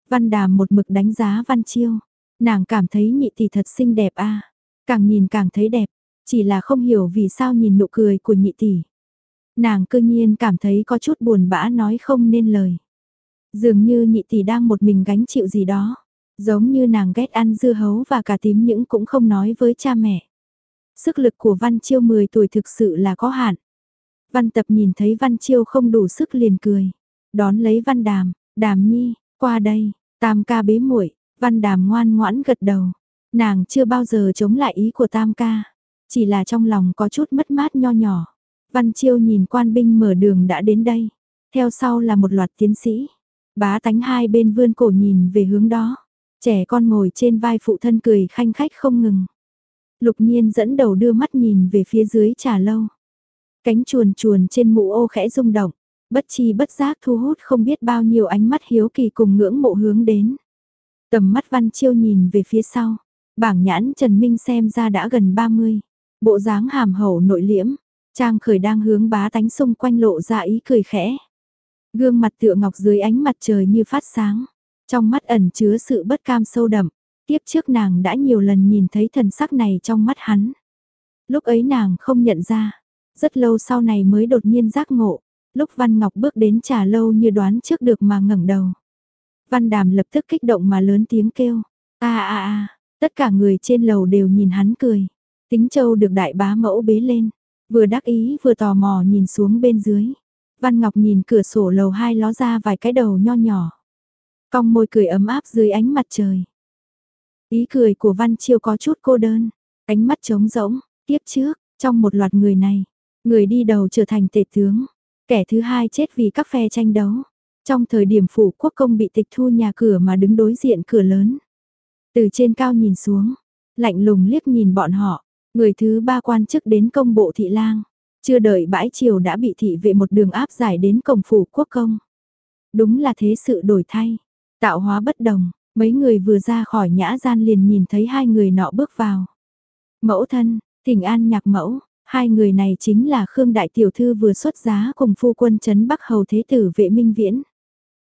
Văn đàm một mực đánh giá văn chiêu. Nàng cảm thấy nhị tỷ thật xinh đẹp a Càng nhìn càng thấy đẹp. Chỉ là không hiểu vì sao nhìn nụ cười của nhị tỷ. Nàng cơ nhiên cảm thấy có chút buồn bã nói không nên lời. Dường như nhị tỷ đang một mình gánh chịu gì đó. Giống như nàng ghét ăn dưa hấu và cả tím những cũng không nói với cha mẹ. Sức lực của Văn Chiêu 10 tuổi thực sự là có hạn. Văn Tập nhìn thấy Văn Chiêu không đủ sức liền cười. Đón lấy Văn Đàm, Đàm Nhi, qua đây, Tam ca bế muội, Văn Đàm ngoan ngoãn gật đầu. Nàng chưa bao giờ chống lại ý của Tam ca. Chỉ là trong lòng có chút mất mát nho nhỏ. Văn Chiêu nhìn quan binh mở đường đã đến đây. Theo sau là một loạt tiến sĩ. Bá tánh hai bên vươn cổ nhìn về hướng đó. Trẻ con ngồi trên vai phụ thân cười khanh khách không ngừng. Lục nhiên dẫn đầu đưa mắt nhìn về phía dưới trà lâu. Cánh chuồn chuồn trên mũ ô khẽ rung động, bất chi bất giác thu hút không biết bao nhiêu ánh mắt hiếu kỳ cùng ngưỡng mộ hướng đến. Tầm mắt văn chiêu nhìn về phía sau, bảng nhãn Trần Minh xem ra đã gần 30, bộ dáng hàm hậu nội liễm, trang khởi đang hướng bá tánh xung quanh lộ ra ý cười khẽ. Gương mặt tựa ngọc dưới ánh mặt trời như phát sáng, trong mắt ẩn chứa sự bất cam sâu đậm, Tiếp trước nàng đã nhiều lần nhìn thấy thần sắc này trong mắt hắn. Lúc ấy nàng không nhận ra, rất lâu sau này mới đột nhiên giác ngộ, lúc Văn Ngọc bước đến trà lâu như đoán trước được mà ngẩng đầu. Văn Đàm lập tức kích động mà lớn tiếng kêu, a a a, tất cả người trên lầu đều nhìn hắn cười. Tính Châu được đại bá mẫu bế lên, vừa đắc ý vừa tò mò nhìn xuống bên dưới. Văn Ngọc nhìn cửa sổ lầu hai ló ra vài cái đầu nho nhỏ. Cong môi cười ấm áp dưới ánh mặt trời. Ý cười của Văn Chiêu có chút cô đơn, ánh mắt trống rỗng, tiếp trước, trong một loạt người này, người đi đầu trở thành tể tướng, kẻ thứ hai chết vì các phe tranh đấu. Trong thời điểm phủ quốc công bị tịch thu nhà cửa mà đứng đối diện cửa lớn. Từ trên cao nhìn xuống, lạnh lùng liếc nhìn bọn họ, người thứ ba quan chức đến công bộ thị lang. Chưa đợi bãi chiều đã bị thị vệ một đường áp giải đến cổng phủ quốc công. Đúng là thế sự đổi thay, tạo hóa bất đồng, Mấy người vừa ra khỏi nhã gian liền nhìn thấy hai người nọ bước vào. Mẫu thân, thỉnh an nhạc mẫu, hai người này chính là Khương Đại Tiểu Thư vừa xuất giá cùng phu quân chấn Bắc Hầu Thế Tử vệ minh viễn.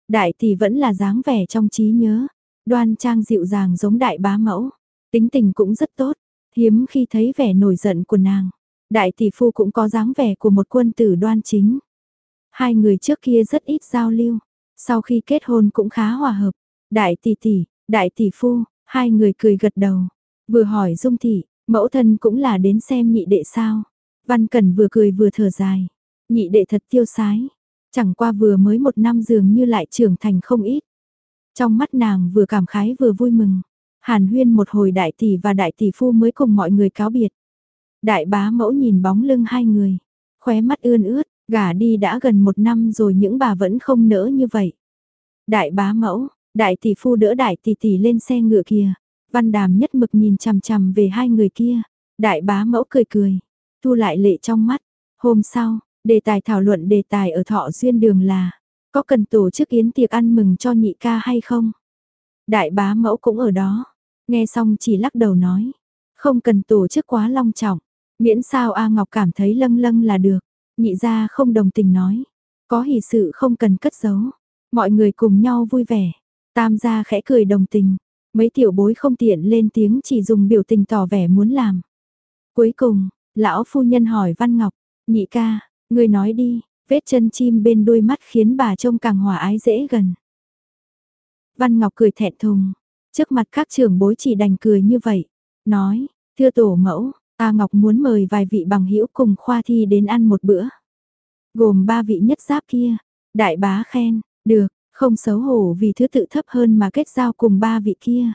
Đại tỷ vẫn là dáng vẻ trong trí nhớ, đoan trang dịu dàng giống đại bá mẫu, tính tình cũng rất tốt, hiếm khi thấy vẻ nổi giận của nàng. Đại tỷ phu cũng có dáng vẻ của một quân tử đoan chính. Hai người trước kia rất ít giao lưu, sau khi kết hôn cũng khá hòa hợp. Đại tỷ tỷ, đại tỷ phu, hai người cười gật đầu. Vừa hỏi Dung thị, mẫu thân cũng là đến xem nhị đệ sao. Văn Cẩn vừa cười vừa thở dài. Nhị đệ thật tiêu sái. Chẳng qua vừa mới một năm dường như lại trưởng thành không ít. Trong mắt nàng vừa cảm khái vừa vui mừng. Hàn huyên một hồi đại tỷ và đại tỷ phu mới cùng mọi người cáo biệt. Đại bá mẫu nhìn bóng lưng hai người. Khóe mắt ươn ướt, gả đi đã gần một năm rồi những bà vẫn không nỡ như vậy. Đại bá mẫu, Đại tỷ phu đỡ đại tỷ tỷ lên xe ngựa kia. Văn đàm nhất mực nhìn chằm chằm về hai người kia. Đại bá mẫu cười cười. Thu lại lệ trong mắt. Hôm sau, đề tài thảo luận đề tài ở thọ duyên đường là. Có cần tổ chức yến tiệc ăn mừng cho nhị ca hay không? Đại bá mẫu cũng ở đó. Nghe xong chỉ lắc đầu nói. Không cần tổ chức quá long trọng. Miễn sao A Ngọc cảm thấy lâng lâng là được. Nhị ra không đồng tình nói. Có hỷ sự không cần cất giấu. Mọi người cùng nhau vui vẻ. Tam gia khẽ cười đồng tình. Mấy tiểu bối không tiện lên tiếng chỉ dùng biểu tình tỏ vẻ muốn làm. Cuối cùng, lão phu nhân hỏi Văn Ngọc, nhị ca, người nói đi, vết chân chim bên đôi mắt khiến bà trông càng hòa ái dễ gần. Văn Ngọc cười thẹn thùng, trước mặt các trưởng bối chỉ đành cười như vậy, nói, thưa tổ mẫu, A Ngọc muốn mời vài vị bằng hữu cùng khoa thi đến ăn một bữa. Gồm ba vị nhất giáp kia, đại bá khen, được, không xấu hổ vì thứ tự thấp hơn mà kết giao cùng ba vị kia.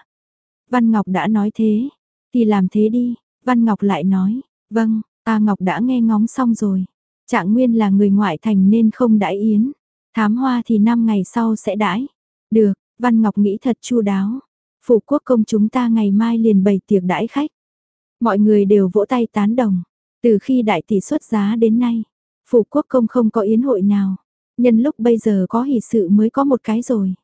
Văn Ngọc đã nói thế, thì làm thế đi, Văn Ngọc lại nói, vâng, A Ngọc đã nghe ngóng xong rồi. Trạng Nguyên là người ngoại thành nên không đãi yến. Thám hoa thì năm ngày sau sẽ đãi. Được, Văn Ngọc nghĩ thật chu đáo. Phủ quốc công chúng ta ngày mai liền bày tiệc đãi khách. Mọi người đều vỗ tay tán đồng. Từ khi đại tỷ xuất giá đến nay, phủ quốc công không có yến hội nào. Nhân lúc bây giờ có hỷ sự mới có một cái rồi.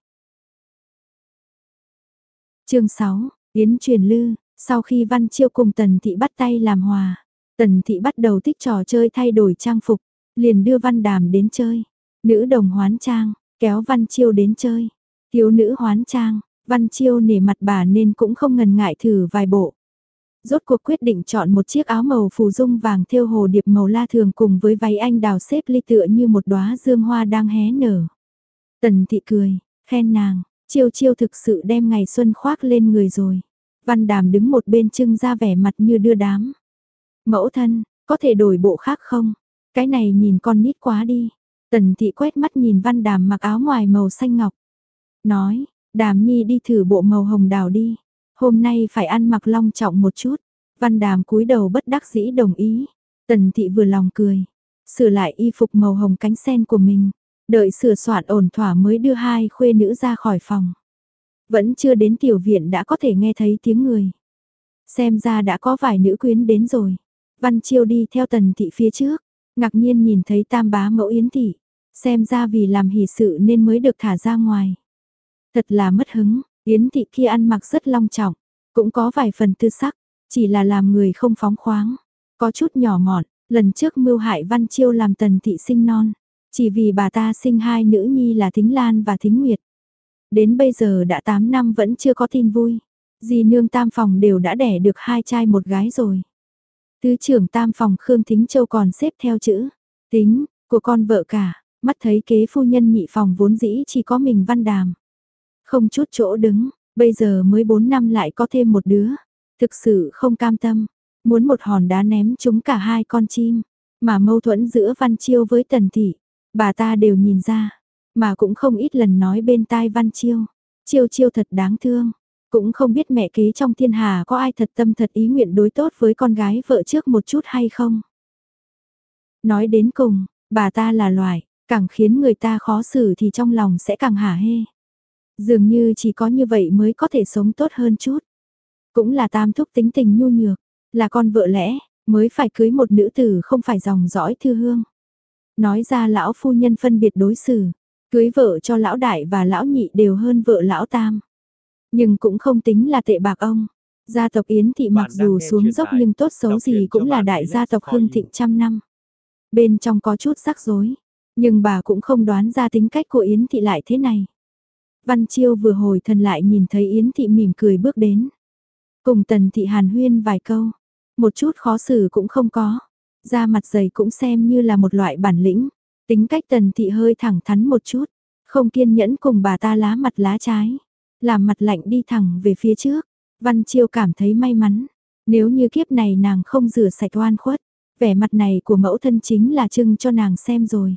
chương 6, Yến truyền lư, sau khi Văn Chiêu cùng Tần Thị bắt tay làm hòa, Tần Thị bắt đầu thích trò chơi thay đổi trang phục, liền đưa Văn Đàm đến chơi. Nữ đồng hoán trang, kéo Văn Chiêu đến chơi. Thiếu nữ hoán trang, Văn Chiêu nể mặt bà nên cũng không ngần ngại thử vài bộ. Rốt cuộc quyết định chọn một chiếc áo màu phù dung vàng thêu hồ điệp màu la thường cùng với váy anh đào xếp ly tựa như một đóa dương hoa đang hé nở. Tần thị cười, khen nàng, chiêu chiêu thực sự đem ngày xuân khoác lên người rồi. Văn đàm đứng một bên trưng ra vẻ mặt như đưa đám. Mẫu thân, có thể đổi bộ khác không? Cái này nhìn con nít quá đi. Tần thị quét mắt nhìn văn đàm mặc áo ngoài màu xanh ngọc. Nói, đàm nhi đi thử bộ màu hồng đào đi. Hôm nay phải ăn mặc long trọng một chút. Văn đàm cúi đầu bất đắc dĩ đồng ý. Tần thị vừa lòng cười. Sửa lại y phục màu hồng cánh sen của mình. Đợi sửa soạn ổn thỏa mới đưa hai khuê nữ ra khỏi phòng. Vẫn chưa đến tiểu viện đã có thể nghe thấy tiếng người. Xem ra đã có vài nữ quyến đến rồi. Văn Chiêu đi theo tần thị phía trước, ngạc nhiên nhìn thấy tam bá mẫu yến thị. Xem ra vì làm hỷ sự nên mới được thả ra ngoài. Thật là mất hứng, yến thị kia ăn mặc rất long trọng, cũng có vài phần tư sắc, chỉ là làm người không phóng khoáng. Có chút nhỏ mọn, lần trước mưu hại Văn Chiêu làm tần thị sinh non. Chỉ vì bà ta sinh hai nữ nhi là Thính Lan và Thính Nguyệt. Đến bây giờ đã 8 năm vẫn chưa có tin vui. Dì nương tam phòng đều đã đẻ được hai trai một gái rồi. Tứ trưởng tam phòng Khương Thính Châu còn xếp theo chữ. Tính, của con vợ cả, mắt thấy kế phu nhân nhị phòng vốn dĩ chỉ có mình văn đàm. Không chút chỗ đứng, bây giờ mới 4 năm lại có thêm một đứa. Thực sự không cam tâm, muốn một hòn đá ném chúng cả hai con chim. Mà mâu thuẫn giữa Văn Chiêu với Tần Thị, bà ta đều nhìn ra. Mà cũng không ít lần nói bên tai Văn Chiêu. Chiêu chiêu thật đáng thương. Cũng không biết mẹ kế trong thiên hà có ai thật tâm thật ý nguyện đối tốt với con gái vợ trước một chút hay không. Nói đến cùng, bà ta là loài, càng khiến người ta khó xử thì trong lòng sẽ càng hả hê. Dường như chỉ có như vậy mới có thể sống tốt hơn chút. Cũng là tam thúc tính tình nhu nhược, là con vợ lẽ, mới phải cưới một nữ tử không phải dòng dõi thư hương. Nói ra lão phu nhân phân biệt đối xử, cưới vợ cho lão đại và lão nhị đều hơn vợ lão tam. Nhưng cũng không tính là tệ bạc ông. Gia tộc Yến Thị mặc dù xuống dốc nhưng tốt xấu gì cũng là đại gia tộc hưng thịnh trăm năm. Bên trong có chút rắc rối, nhưng bà cũng không đoán ra tính cách của Yến Thị lại thế này. Văn Chiêu vừa hồi thần lại nhìn thấy Yến Thị mỉm cười bước đến. Cùng Tần Thị hàn huyên vài câu, một chút khó xử cũng không có. Da mặt dày cũng xem như là một loại bản lĩnh. Tính cách Tần Thị hơi thẳng thắn một chút, không kiên nhẫn cùng bà ta lá mặt lá trái làm mặt lạnh đi thẳng về phía trước. Văn Chiêu cảm thấy may mắn, nếu như kiếp này nàng không rửa sạch oan khuất, vẻ mặt này của mẫu thân chính là trưng cho nàng xem rồi.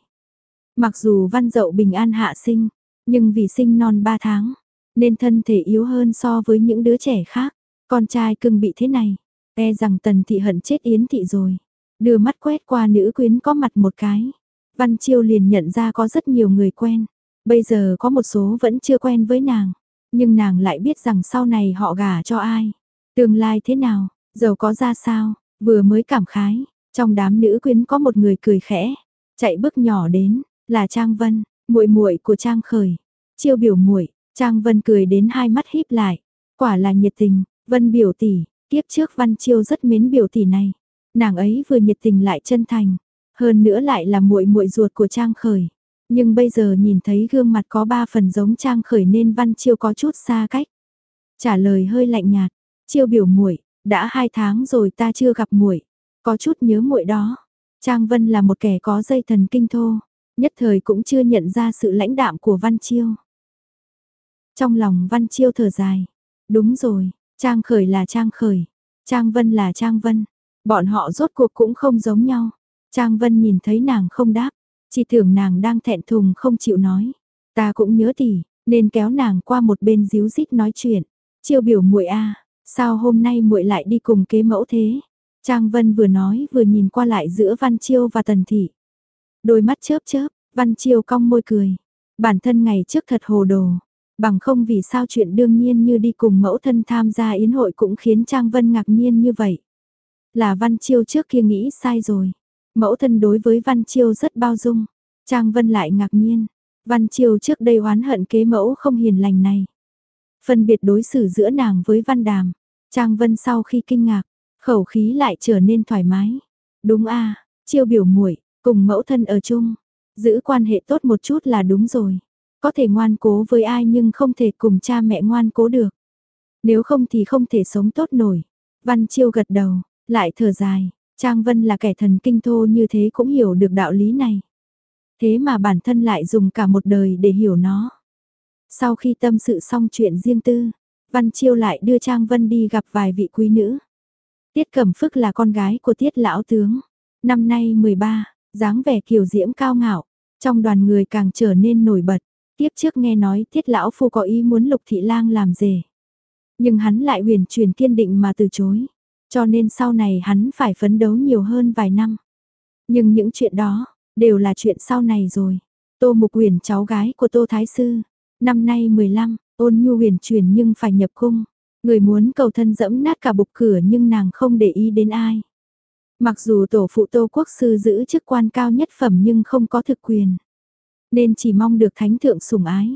Mặc dù Văn Dậu bình an hạ sinh, nhưng vì sinh non 3 tháng, nên thân thể yếu hơn so với những đứa trẻ khác. Con trai cưng bị thế này, e rằng tần thị hận chết yến thị rồi. Đưa mắt quét qua nữ quyến có mặt một cái. Văn Chiêu liền nhận ra có rất nhiều người quen. Bây giờ có một số vẫn chưa quen với nàng. Nhưng nàng lại biết rằng sau này họ gả cho ai, tương lai thế nào, giàu có ra sao, vừa mới cảm khái, trong đám nữ quyến có một người cười khẽ, chạy bước nhỏ đến, là Trang Vân, muội muội của Trang Khởi. Chiêu biểu muội, Trang Vân cười đến hai mắt híp lại, quả là nhiệt tình, Vân biểu tỷ, tiếp trước Văn Chiêu rất mến biểu tỷ này. Nàng ấy vừa nhiệt tình lại chân thành, hơn nữa lại là muội muội ruột của Trang Khởi. Nhưng bây giờ nhìn thấy gương mặt có ba phần giống Trang Khởi nên Văn Chiêu có chút xa cách. Trả lời hơi lạnh nhạt, Chiêu biểu muội, đã hai tháng rồi ta chưa gặp muội, có chút nhớ muội đó. Trang Vân là một kẻ có dây thần kinh thô, nhất thời cũng chưa nhận ra sự lãnh đạm của Văn Chiêu. Trong lòng Văn Chiêu thở dài, đúng rồi, Trang Khởi là Trang Khởi, Trang Vân là Trang Vân, bọn họ rốt cuộc cũng không giống nhau. Trang Vân nhìn thấy nàng không đáp, chỉ tưởng nàng đang thẹn thùng không chịu nói. Ta cũng nhớ tỷ, nên kéo nàng qua một bên díu dít nói chuyện. Chiêu biểu muội a, sao hôm nay muội lại đi cùng kế mẫu thế? Trang Vân vừa nói vừa nhìn qua lại giữa Văn Chiêu và Tần Thị. Đôi mắt chớp chớp, Văn Chiêu cong môi cười. Bản thân ngày trước thật hồ đồ. Bằng không vì sao chuyện đương nhiên như đi cùng mẫu thân tham gia yến hội cũng khiến Trang Vân ngạc nhiên như vậy. Là Văn Chiêu trước kia nghĩ sai rồi. Mẫu thân đối với Văn Chiêu rất bao dung. Trang Vân lại ngạc nhiên. Văn Chiêu trước đây oán hận kế mẫu không hiền lành này. Phân biệt đối xử giữa nàng với Văn Đàm. Trang Vân sau khi kinh ngạc, khẩu khí lại trở nên thoải mái. Đúng a, Chiêu biểu muội cùng mẫu thân ở chung, giữ quan hệ tốt một chút là đúng rồi. Có thể ngoan cố với ai nhưng không thể cùng cha mẹ ngoan cố được. Nếu không thì không thể sống tốt nổi. Văn Chiêu gật đầu, lại thở dài, Trang Vân là kẻ thần kinh thô như thế cũng hiểu được đạo lý này. Thế mà bản thân lại dùng cả một đời để hiểu nó. Sau khi tâm sự xong chuyện riêng tư, Văn Chiêu lại đưa Trang Vân đi gặp vài vị quý nữ. Tiết Cẩm Phức là con gái của Tiết Lão Tướng. Năm nay 13, dáng vẻ kiều diễm cao ngạo, trong đoàn người càng trở nên nổi bật. Tiếp trước nghe nói thiết Lão Phu có ý muốn Lục Thị Lang làm rể. Nhưng hắn lại huyền truyền kiên định mà từ chối. Cho nên sau này hắn phải phấn đấu nhiều hơn vài năm. Nhưng những chuyện đó, đều là chuyện sau này rồi. Tô Mục Huyền cháu gái của Tô Thái Sư, năm nay 15, ôn nhu huyền truyền nhưng phải nhập cung. Người muốn cầu thân dẫm nát cả bục cửa nhưng nàng không để ý đến ai. Mặc dù tổ phụ Tô Quốc Sư giữ chức quan cao nhất phẩm nhưng không có thực quyền. Nên chỉ mong được thánh thượng sủng ái.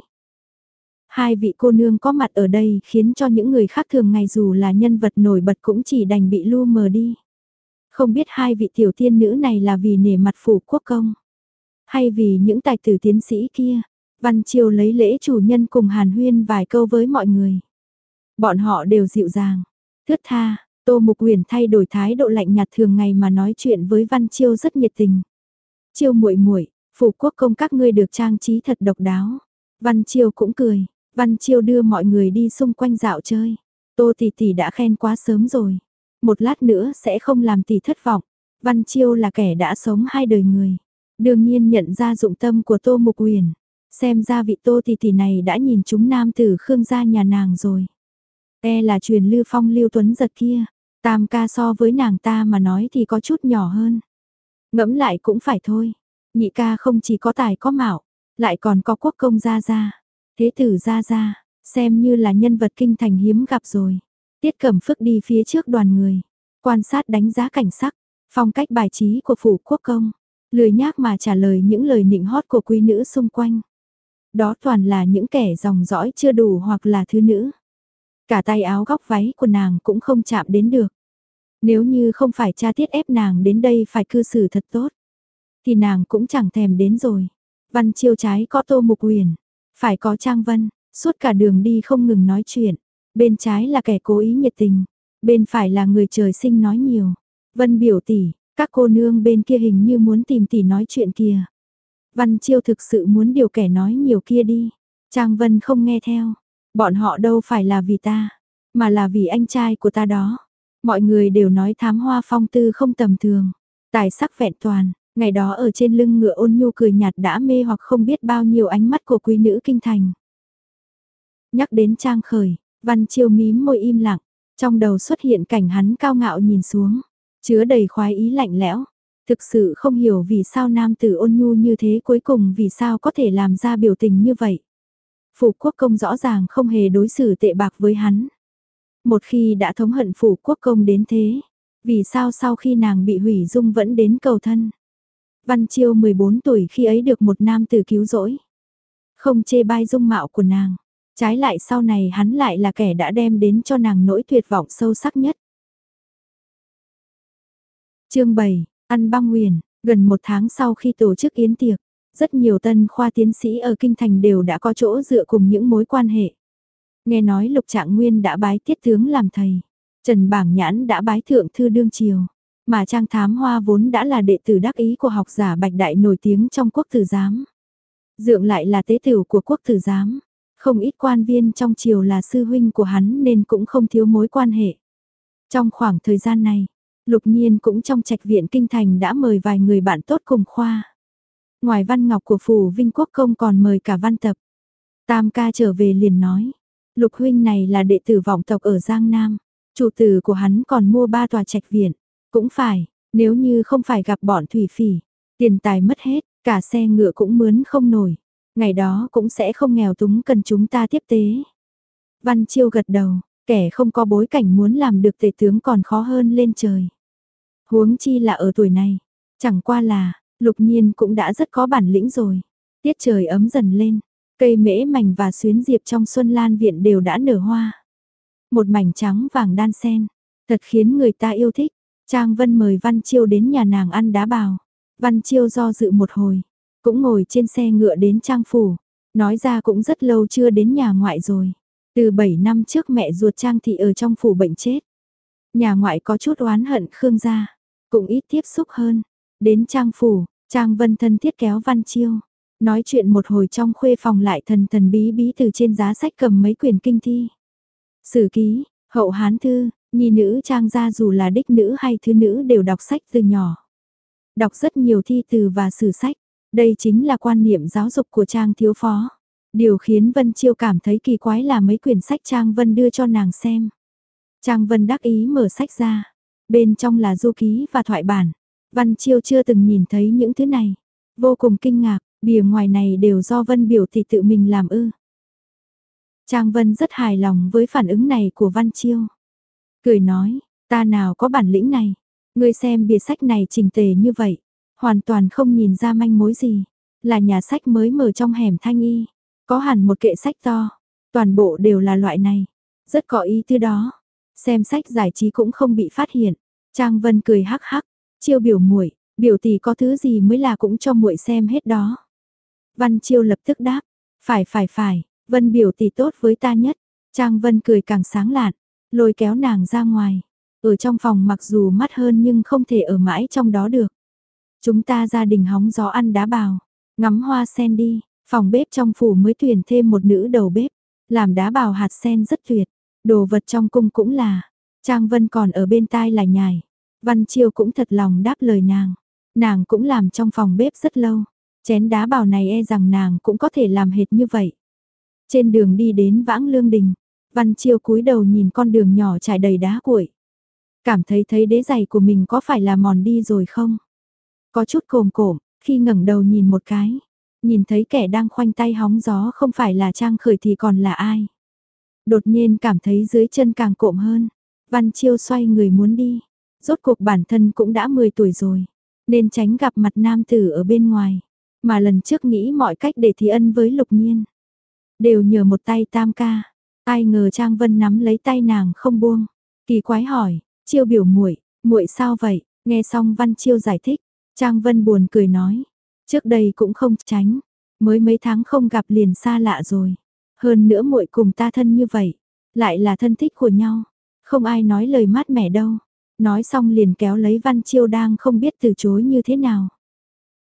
Hai vị cô nương có mặt ở đây khiến cho những người khác thường ngày dù là nhân vật nổi bật cũng chỉ đành bị lu mờ đi. Không biết hai vị tiểu tiên nữ này là vì nể mặt phủ quốc công. Hay vì những tài tử tiến sĩ kia. Văn Triều lấy lễ chủ nhân cùng hàn huyên vài câu với mọi người. Bọn họ đều dịu dàng, thướt tha, Tô Mục Huyền thay đổi thái độ lạnh nhạt thường ngày mà nói chuyện với Văn Chiêu rất nhiệt tình. Chiêu muội muội, phủ quốc công các ngươi được trang trí thật độc đáo. Văn Chiêu cũng cười, Văn Chiêu đưa mọi người đi xung quanh dạo chơi. Tô tỷ tỷ đã khen quá sớm rồi. Một lát nữa sẽ không làm tỷ thất vọng. Văn Chiêu là kẻ đã sống hai đời người. Đương nhiên nhận ra dụng tâm của Tô Mục Huyền. Xem ra vị Tô tỷ tỷ này đã nhìn chúng nam tử Khương gia nhà nàng rồi. E là truyền lưu phong lưu tuấn giật kia. Tam ca so với nàng ta mà nói thì có chút nhỏ hơn. Ngẫm lại cũng phải thôi. Nhị ca không chỉ có tài có mạo, lại còn có quốc công gia gia. Thế tử gia gia xem như là nhân vật kinh thành hiếm gặp rồi. Tiết Cẩm Phức đi phía trước đoàn người, quan sát đánh giá cảnh sắc, phong cách bài trí của phủ quốc công, lười nhác mà trả lời những lời nịnh hót của quý nữ xung quanh. Đó toàn là những kẻ dòng dõi chưa đủ hoặc là thứ nữ. Cả tay áo góc váy của nàng cũng không chạm đến được. Nếu như không phải cha tiết ép nàng đến đây phải cư xử thật tốt, thì nàng cũng chẳng thèm đến rồi. Văn chiêu trái có tô mục huyền, phải có Trang Vân, suốt cả đường đi không ngừng nói chuyện. Bên trái là kẻ cố ý nhiệt tình, bên phải là người trời sinh nói nhiều. Vân biểu tỷ, các cô nương bên kia hình như muốn tìm tỷ nói chuyện kìa. Văn Chiêu thực sự muốn điều kẻ nói nhiều kia đi. Trang Vân không nghe theo. Bọn họ đâu phải là vì ta, mà là vì anh trai của ta đó. Mọi người đều nói thám hoa phong tư không tầm thường. Tài sắc vẹn toàn, Ngày đó ở trên lưng ngựa ôn nhu cười nhạt đã mê hoặc không biết bao nhiêu ánh mắt của quý nữ kinh thành. Nhắc đến trang khởi, văn chiêu mím môi im lặng, trong đầu xuất hiện cảnh hắn cao ngạo nhìn xuống, chứa đầy khoái ý lạnh lẽo. Thực sự không hiểu vì sao nam tử ôn nhu như thế cuối cùng vì sao có thể làm ra biểu tình như vậy. Phủ quốc công rõ ràng không hề đối xử tệ bạc với hắn. Một khi đã thống hận phủ quốc công đến thế, vì sao sau khi nàng bị hủy dung vẫn đến cầu thân. Văn Chiêu 14 tuổi khi ấy được một nam tử cứu rỗi. Không chê bai dung mạo của nàng. Trái lại sau này hắn lại là kẻ đã đem đến cho nàng nỗi tuyệt vọng sâu sắc nhất. chương 7, ăn băng nguyền, gần một tháng sau khi tổ chức yến tiệc, rất nhiều tân khoa tiến sĩ ở Kinh Thành đều đã có chỗ dựa cùng những mối quan hệ. Nghe nói Lục Trạng Nguyên đã bái tiết tướng làm thầy, Trần Bảng Nhãn đã bái thượng thư đương triều, mà Trang Thám Hoa vốn đã là đệ tử đắc ý của học giả Bạch Đại nổi tiếng trong quốc tử giám. Dượng lại là tế tử của quốc tử giám, không ít quan viên trong triều là sư huynh của hắn nên cũng không thiếu mối quan hệ. Trong khoảng thời gian này, Lục Nhiên cũng trong trạch viện kinh thành đã mời vài người bạn tốt cùng khoa. Ngoài văn ngọc của phủ Vinh Quốc công còn mời cả văn tập. Tam ca trở về liền nói, Lục huynh này là đệ tử vọng tộc ở Giang Nam, chủ tử của hắn còn mua ba tòa trạch viện, cũng phải, nếu như không phải gặp bọn thủy phỉ, tiền tài mất hết, cả xe ngựa cũng mướn không nổi, ngày đó cũng sẽ không nghèo túng cần chúng ta tiếp tế. Văn Chiêu gật đầu, kẻ không có bối cảnh muốn làm được tể tướng còn khó hơn lên trời. Huống chi là ở tuổi này, chẳng qua là, lục nhiên cũng đã rất có bản lĩnh rồi. Tiết trời ấm dần lên, cây mễ mảnh và xuyến diệp trong xuân lan viện đều đã nở hoa. Một mảnh trắng vàng đan sen, thật khiến người ta yêu thích. Trang Vân mời Văn Chiêu đến nhà nàng ăn đá bào. Văn Chiêu do dự một hồi, cũng ngồi trên xe ngựa đến Trang Phủ. Nói ra cũng rất lâu chưa đến nhà ngoại rồi. Từ 7 năm trước mẹ ruột Trang Thị ở trong phủ bệnh chết. Nhà ngoại có chút oán hận Khương gia, cũng ít tiếp xúc hơn. Đến Trang Phủ, Trang Vân thân thiết kéo Văn Chiêu. Nói chuyện một hồi trong khuê phòng lại thần thần bí bí từ trên giá sách cầm mấy quyển kinh thi. Sử ký, hậu hán thư, nhi nữ trang gia dù là đích nữ hay thứ nữ đều đọc sách từ nhỏ. Đọc rất nhiều thi từ và sử sách, đây chính là quan niệm giáo dục của trang thiếu phó. Điều khiến Vân Chiêu cảm thấy kỳ quái là mấy quyển sách Trang Vân đưa cho nàng xem. Trang Vân đắc ý mở sách ra, bên trong là du ký và thoại bản. Văn Chiêu chưa từng nhìn thấy những thứ này, vô cùng kinh ngạc, bìa ngoài này đều do Vân biểu thì tự mình làm ư. Trang Vân rất hài lòng với phản ứng này của Văn Chiêu. Cười nói, ta nào có bản lĩnh này, ngươi xem bìa sách này trình tề như vậy, hoàn toàn không nhìn ra manh mối gì, là nhà sách mới mở trong hẻm thanh y, có hẳn một kệ sách to, toàn bộ đều là loại này, rất có ý tư đó. Xem sách giải trí cũng không bị phát hiện. Trang Vân cười hắc hắc, chiêu biểu muội, biểu tỷ có thứ gì mới là cũng cho muội xem hết đó. Văn Chiêu lập tức đáp, phải phải phải, Vân biểu tỷ tốt với ta nhất. Trang Vân cười càng sáng lạn, lôi kéo nàng ra ngoài. Ở trong phòng mặc dù mắt hơn nhưng không thể ở mãi trong đó được. Chúng ta gia đình hóng gió ăn đá bào, ngắm hoa sen đi, phòng bếp trong phủ mới tuyển thêm một nữ đầu bếp, làm đá bào hạt sen rất tuyệt, đồ vật trong cung cũng là. Trang Vân còn ở bên tai là nhài, Văn Chiêu cũng thật lòng đáp lời nàng. Nàng cũng làm trong phòng bếp rất lâu, chén đá bào này e rằng nàng cũng có thể làm hệt như vậy. Trên đường đi đến vãng lương đình, Văn Chiêu cúi đầu nhìn con đường nhỏ trải đầy đá cuội. Cảm thấy thấy đế giày của mình có phải là mòn đi rồi không? Có chút cồm cộm, khi ngẩng đầu nhìn một cái, nhìn thấy kẻ đang khoanh tay hóng gió không phải là Trang Khởi thì còn là ai. Đột nhiên cảm thấy dưới chân càng cộm hơn, Văn Chiêu xoay người muốn đi, rốt cuộc bản thân cũng đã 10 tuổi rồi, nên tránh gặp mặt nam tử ở bên ngoài, mà lần trước nghĩ mọi cách để thi ân với Lục Nhiên. Đều nhờ một tay tam ca. Ai ngờ Trang Vân nắm lấy tay nàng không buông. Kỳ quái hỏi, chiêu biểu muội muội sao vậy? Nghe xong Văn Chiêu giải thích, Trang Vân buồn cười nói. Trước đây cũng không tránh, mới mấy tháng không gặp liền xa lạ rồi. Hơn nữa muội cùng ta thân như vậy, lại là thân thích của nhau. Không ai nói lời mát mẻ đâu. Nói xong liền kéo lấy Văn Chiêu đang không biết từ chối như thế nào.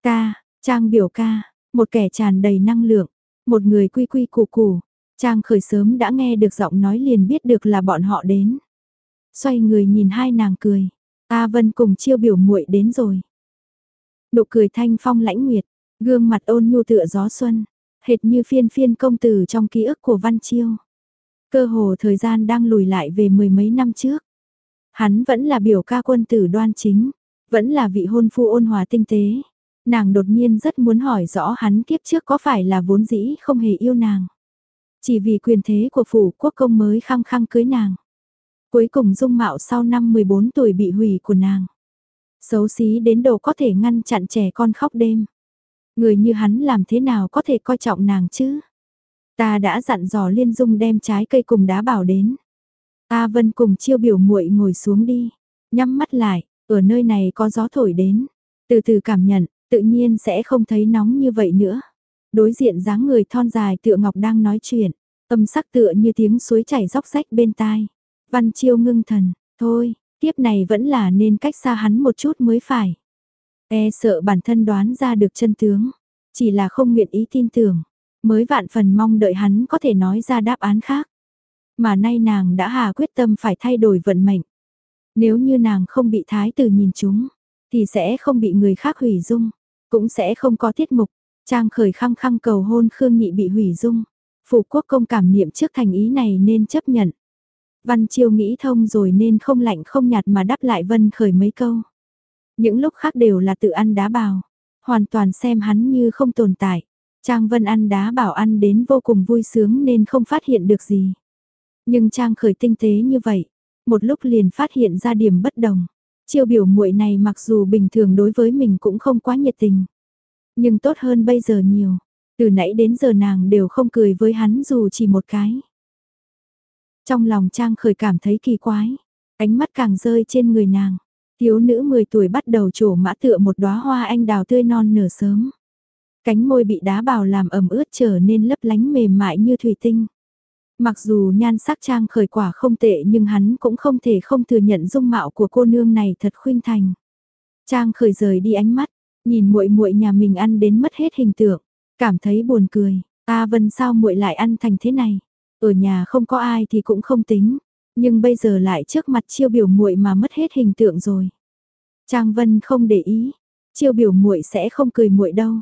Ca, Trang biểu ca, một kẻ tràn đầy năng lượng, một người quy quy củ củ, Trang khởi sớm đã nghe được giọng nói liền biết được là bọn họ đến. Xoay người nhìn hai nàng cười, A Vân cùng chiêu biểu muội đến rồi. Nụ cười thanh phong lãnh nguyệt, gương mặt ôn nhu tựa gió xuân, hệt như phiên phiên công tử trong ký ức của Văn Chiêu. Cơ hồ thời gian đang lùi lại về mười mấy năm trước. Hắn vẫn là biểu ca quân tử đoan chính, vẫn là vị hôn phu ôn hòa tinh tế, Nàng đột nhiên rất muốn hỏi rõ hắn kiếp trước có phải là vốn dĩ không hề yêu nàng. Chỉ vì quyền thế của phủ quốc công mới khăng khăng cưới nàng. Cuối cùng dung mạo sau năm 14 tuổi bị hủy của nàng. Xấu xí đến độ có thể ngăn chặn trẻ con khóc đêm. Người như hắn làm thế nào có thể coi trọng nàng chứ? Ta đã dặn dò Liên Dung đem trái cây cùng đá bảo đến. A Vân cùng chiêu biểu muội ngồi xuống đi, nhắm mắt lại, ở nơi này có gió thổi đến, từ từ cảm nhận, tự nhiên sẽ không thấy nóng như vậy nữa. Đối diện dáng người thon dài tựa ngọc đang nói chuyện, âm sắc tựa như tiếng suối chảy róc rách bên tai. Văn Chiêu ngưng thần, thôi, tiếp này vẫn là nên cách xa hắn một chút mới phải. E sợ bản thân đoán ra được chân tướng, chỉ là không nguyện ý tin tưởng, mới vạn phần mong đợi hắn có thể nói ra đáp án khác. Mà nay nàng đã hà quyết tâm phải thay đổi vận mệnh. Nếu như nàng không bị thái tử nhìn chúng, thì sẽ không bị người khác hủy dung, cũng sẽ không có tiết mục. Trang khởi khăng khăng cầu hôn Khương Nhị bị hủy dung. Phủ quốc công cảm niệm trước thành ý này nên chấp nhận. Văn Chiêu nghĩ thông rồi nên không lạnh không nhạt mà đáp lại Vân khởi mấy câu. Những lúc khác đều là tự ăn đá bào, hoàn toàn xem hắn như không tồn tại. Trang Vân ăn đá bảo ăn đến vô cùng vui sướng nên không phát hiện được gì. Nhưng Trang khởi tinh tế như vậy, một lúc liền phát hiện ra điểm bất đồng. Chiêu biểu muội này mặc dù bình thường đối với mình cũng không quá nhiệt tình. Nhưng tốt hơn bây giờ nhiều. Từ nãy đến giờ nàng đều không cười với hắn dù chỉ một cái. Trong lòng Trang khởi cảm thấy kỳ quái. Ánh mắt càng rơi trên người nàng. Thiếu nữ 10 tuổi bắt đầu trổ mã tựa một đóa hoa anh đào tươi non nở sớm. Cánh môi bị đá bào làm ẩm ướt trở nên lấp lánh mềm mại như thủy tinh. Mặc dù nhan sắc trang khởi quả không tệ nhưng hắn cũng không thể không thừa nhận dung mạo của cô nương này thật khuynh thành. Trang khởi rời đi ánh mắt, nhìn muội muội nhà mình ăn đến mất hết hình tượng, cảm thấy buồn cười. Ta Vân sao muội lại ăn thành thế này? Ở nhà không có ai thì cũng không tính, nhưng bây giờ lại trước mặt chiêu biểu muội mà mất hết hình tượng rồi. Trang Vân không để ý, chiêu biểu muội sẽ không cười muội đâu.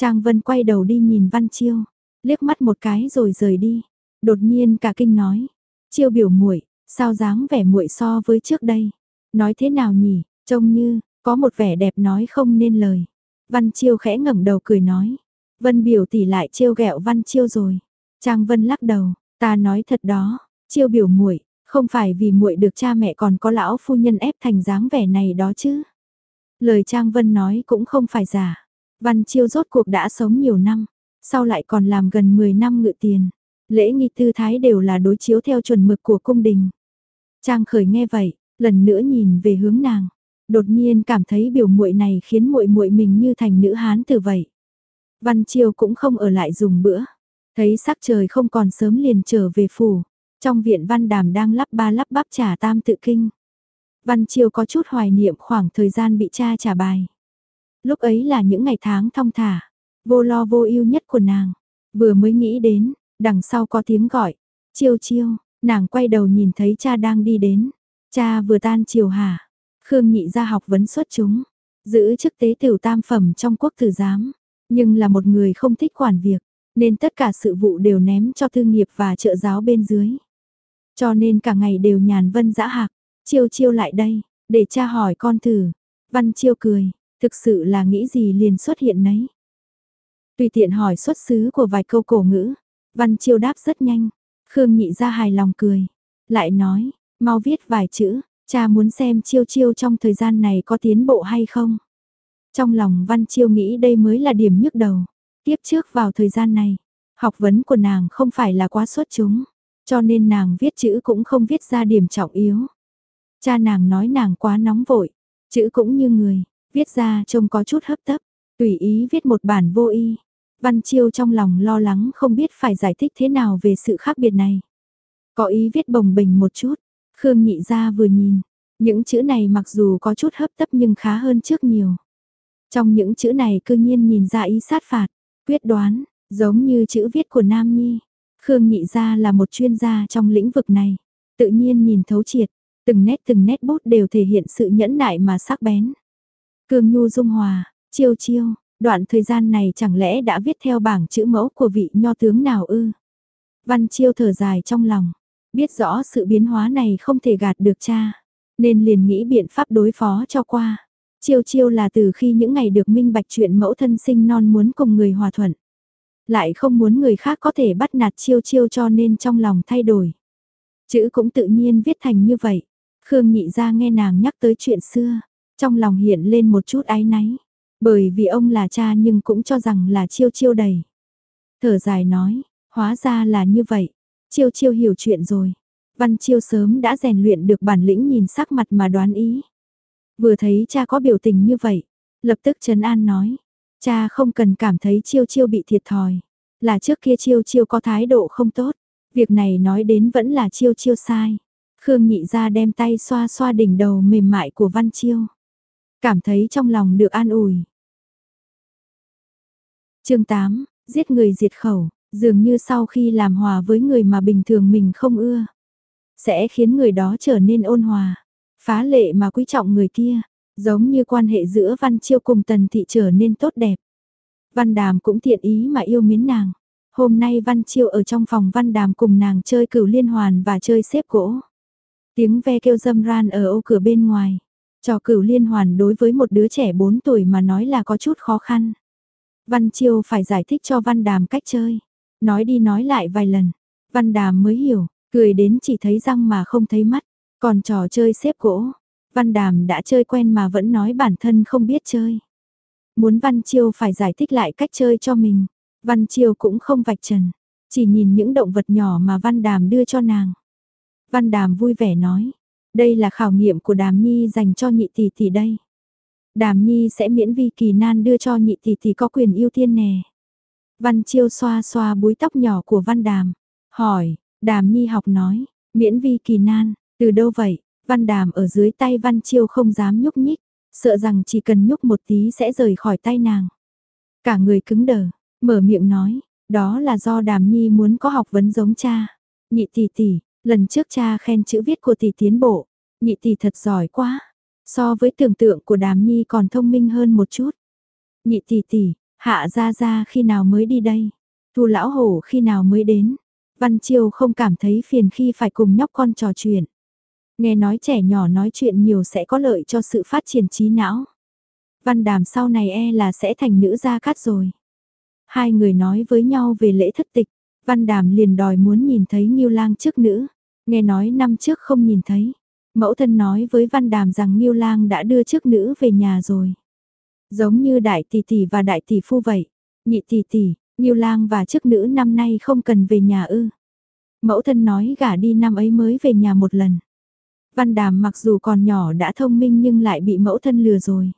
Trang Vân quay đầu đi nhìn Văn Chiêu, liếc mắt một cái rồi rời đi. Đột nhiên cả kinh nói, chiêu biểu muội, sao dáng vẻ muội so với trước đây? Nói thế nào nhỉ, trông như, có một vẻ đẹp nói không nên lời. Văn Chiêu khẽ ngẩng đầu cười nói, Vân biểu tỷ lại trêu ghẹo Văn Chiêu rồi. Trang Vân lắc đầu, ta nói thật đó, Chiêu biểu muội, không phải vì muội được cha mẹ còn có lão phu nhân ép thành dáng vẻ này đó chứ. Lời Trang Vân nói cũng không phải giả. Văn Chiêu rốt cuộc đã sống nhiều năm, sau lại còn làm gần 10 năm ngự tiền. Lễ nghi tư thái đều là đối chiếu theo chuẩn mực của cung đình. Trang khởi nghe vậy, lần nữa nhìn về hướng nàng, đột nhiên cảm thấy biểu muội này khiến muội muội mình như thành nữ hán từ vậy. Văn Chiêu cũng không ở lại dùng bữa, thấy sắc trời không còn sớm liền trở về phủ, trong viện Văn Đàm đang lắp ba lắp bắp trả tam tự kinh. Văn Chiêu có chút hoài niệm khoảng thời gian bị cha trả bài. Lúc ấy là những ngày tháng thong thả, vô lo vô ưu nhất của nàng, vừa mới nghĩ đến, Đằng sau có tiếng gọi, chiêu chiêu, nàng quay đầu nhìn thấy cha đang đi đến. Cha vừa tan chiều hả? Khương nhị ra học vấn xuất chúng, giữ chức tế tiểu tam phẩm trong quốc tử giám, nhưng là một người không thích quản việc, nên tất cả sự vụ đều ném cho thư nghiệp và trợ giáo bên dưới. Cho nên cả ngày đều nhàn vân dã hạc, chiêu chiêu lại đây, để cha hỏi con thử. Văn chiêu cười, thực sự là nghĩ gì liền xuất hiện nấy. Tùy tiện hỏi xuất xứ của vài câu cổ ngữ, Văn Chiêu đáp rất nhanh. Khương nhị ra hài lòng cười. Lại nói, mau viết vài chữ, cha muốn xem Chiêu Chiêu trong thời gian này có tiến bộ hay không. Trong lòng Văn Chiêu nghĩ đây mới là điểm nhức đầu. Tiếp trước vào thời gian này, học vấn của nàng không phải là quá xuất chúng, cho nên nàng viết chữ cũng không viết ra điểm trọng yếu. Cha nàng nói nàng quá nóng vội, chữ cũng như người, viết ra trông có chút hấp tấp, tùy ý viết một bản vô y. Văn Chiêu trong lòng lo lắng không biết phải giải thích thế nào về sự khác biệt này. Có ý viết bồng bình một chút, Khương Nhị ra vừa nhìn, những chữ này mặc dù có chút hấp tấp nhưng khá hơn trước nhiều. Trong những chữ này cư nhiên nhìn ra ý sát phạt, quyết đoán, giống như chữ viết của Nam Nhi. Khương Nhị ra là một chuyên gia trong lĩnh vực này, tự nhiên nhìn thấu triệt, từng nét từng nét bút đều thể hiện sự nhẫn nại mà sắc bén. Cương Nhu dung hòa, chiêu chiêu, Đoạn thời gian này chẳng lẽ đã viết theo bảng chữ mẫu của vị nho tướng nào ư? Văn Chiêu thở dài trong lòng, biết rõ sự biến hóa này không thể gạt được cha, nên liền nghĩ biện pháp đối phó cho qua. Chiêu chiêu là từ khi những ngày được minh bạch chuyện mẫu thân sinh non muốn cùng người hòa thuận. Lại không muốn người khác có thể bắt nạt chiêu chiêu cho nên trong lòng thay đổi. Chữ cũng tự nhiên viết thành như vậy. Khương nhị ra nghe nàng nhắc tới chuyện xưa, trong lòng hiện lên một chút áy náy. Bởi vì ông là cha nhưng cũng cho rằng là chiêu chiêu đầy. Thở dài nói, hóa ra là như vậy. Chiêu chiêu hiểu chuyện rồi. Văn chiêu sớm đã rèn luyện được bản lĩnh nhìn sắc mặt mà đoán ý. Vừa thấy cha có biểu tình như vậy, lập tức trấn an nói. Cha không cần cảm thấy chiêu chiêu bị thiệt thòi. Là trước kia chiêu chiêu có thái độ không tốt. Việc này nói đến vẫn là chiêu chiêu sai. Khương nhị ra đem tay xoa xoa đỉnh đầu mềm mại của Văn Chiêu. Cảm thấy trong lòng được an ủi. chương 8, giết người diệt khẩu, dường như sau khi làm hòa với người mà bình thường mình không ưa. Sẽ khiến người đó trở nên ôn hòa, phá lệ mà quý trọng người kia, giống như quan hệ giữa Văn Chiêu cùng Tần Thị trở nên tốt đẹp. Văn Đàm cũng thiện ý mà yêu mến nàng. Hôm nay Văn Chiêu ở trong phòng Văn Đàm cùng nàng chơi cửu liên hoàn và chơi xếp gỗ. Tiếng ve kêu dâm ran ở ô cửa bên ngoài. Trò cửu liên hoàn đối với một đứa trẻ 4 tuổi mà nói là có chút khó khăn. Văn Chiêu phải giải thích cho Văn Đàm cách chơi. Nói đi nói lại vài lần. Văn Đàm mới hiểu, cười đến chỉ thấy răng mà không thấy mắt. Còn trò chơi xếp gỗ. Văn Đàm đã chơi quen mà vẫn nói bản thân không biết chơi. Muốn Văn Chiêu phải giải thích lại cách chơi cho mình. Văn Chiêu cũng không vạch trần. Chỉ nhìn những động vật nhỏ mà Văn Đàm đưa cho nàng. Văn Đàm vui vẻ nói. Đây là khảo nghiệm của Đàm Nhi dành cho nhị tỷ tỷ đây. Đàm Nhi sẽ miễn vi kỳ nan đưa cho nhị tỷ tỷ có quyền ưu tiên nè. Văn Chiêu xoa xoa búi tóc nhỏ của Văn Đàm. Hỏi, Đàm Nhi học nói, miễn vi kỳ nan, từ đâu vậy? Văn Đàm ở dưới tay Văn Chiêu không dám nhúc nhích, sợ rằng chỉ cần nhúc một tí sẽ rời khỏi tay nàng. Cả người cứng đờ, mở miệng nói, đó là do Đàm Nhi muốn có học vấn giống cha. Nhị tỷ tỷ, lần trước cha khen chữ viết của tỷ tiến bộ, nhị tỷ thật giỏi quá. So với tưởng tượng của Đàm Nhi còn thông minh hơn một chút. Nhị tỷ tỷ, hạ ra ra khi nào mới đi đây? Thu lão hổ khi nào mới đến? Văn Chiêu không cảm thấy phiền khi phải cùng nhóc con trò chuyện. Nghe nói trẻ nhỏ nói chuyện nhiều sẽ có lợi cho sự phát triển trí não. Văn đàm sau này e là sẽ thành nữ gia cát rồi. Hai người nói với nhau về lễ thất tịch, văn đàm liền đòi muốn nhìn thấy Nghiêu lang trước nữ. Nghe nói năm trước không nhìn thấy. Mẫu thân nói với văn đàm rằng Nghiêu lang đã đưa trước nữ về nhà rồi. Giống như đại tỷ tỷ và đại tỷ phu vậy. Nhị tỷ tỷ, Nghiêu lang và trước nữ năm nay không cần về nhà ư. Mẫu thân nói gả đi năm ấy mới về nhà một lần. Văn đàm mặc dù còn nhỏ đã thông minh nhưng lại bị mẫu thân lừa rồi.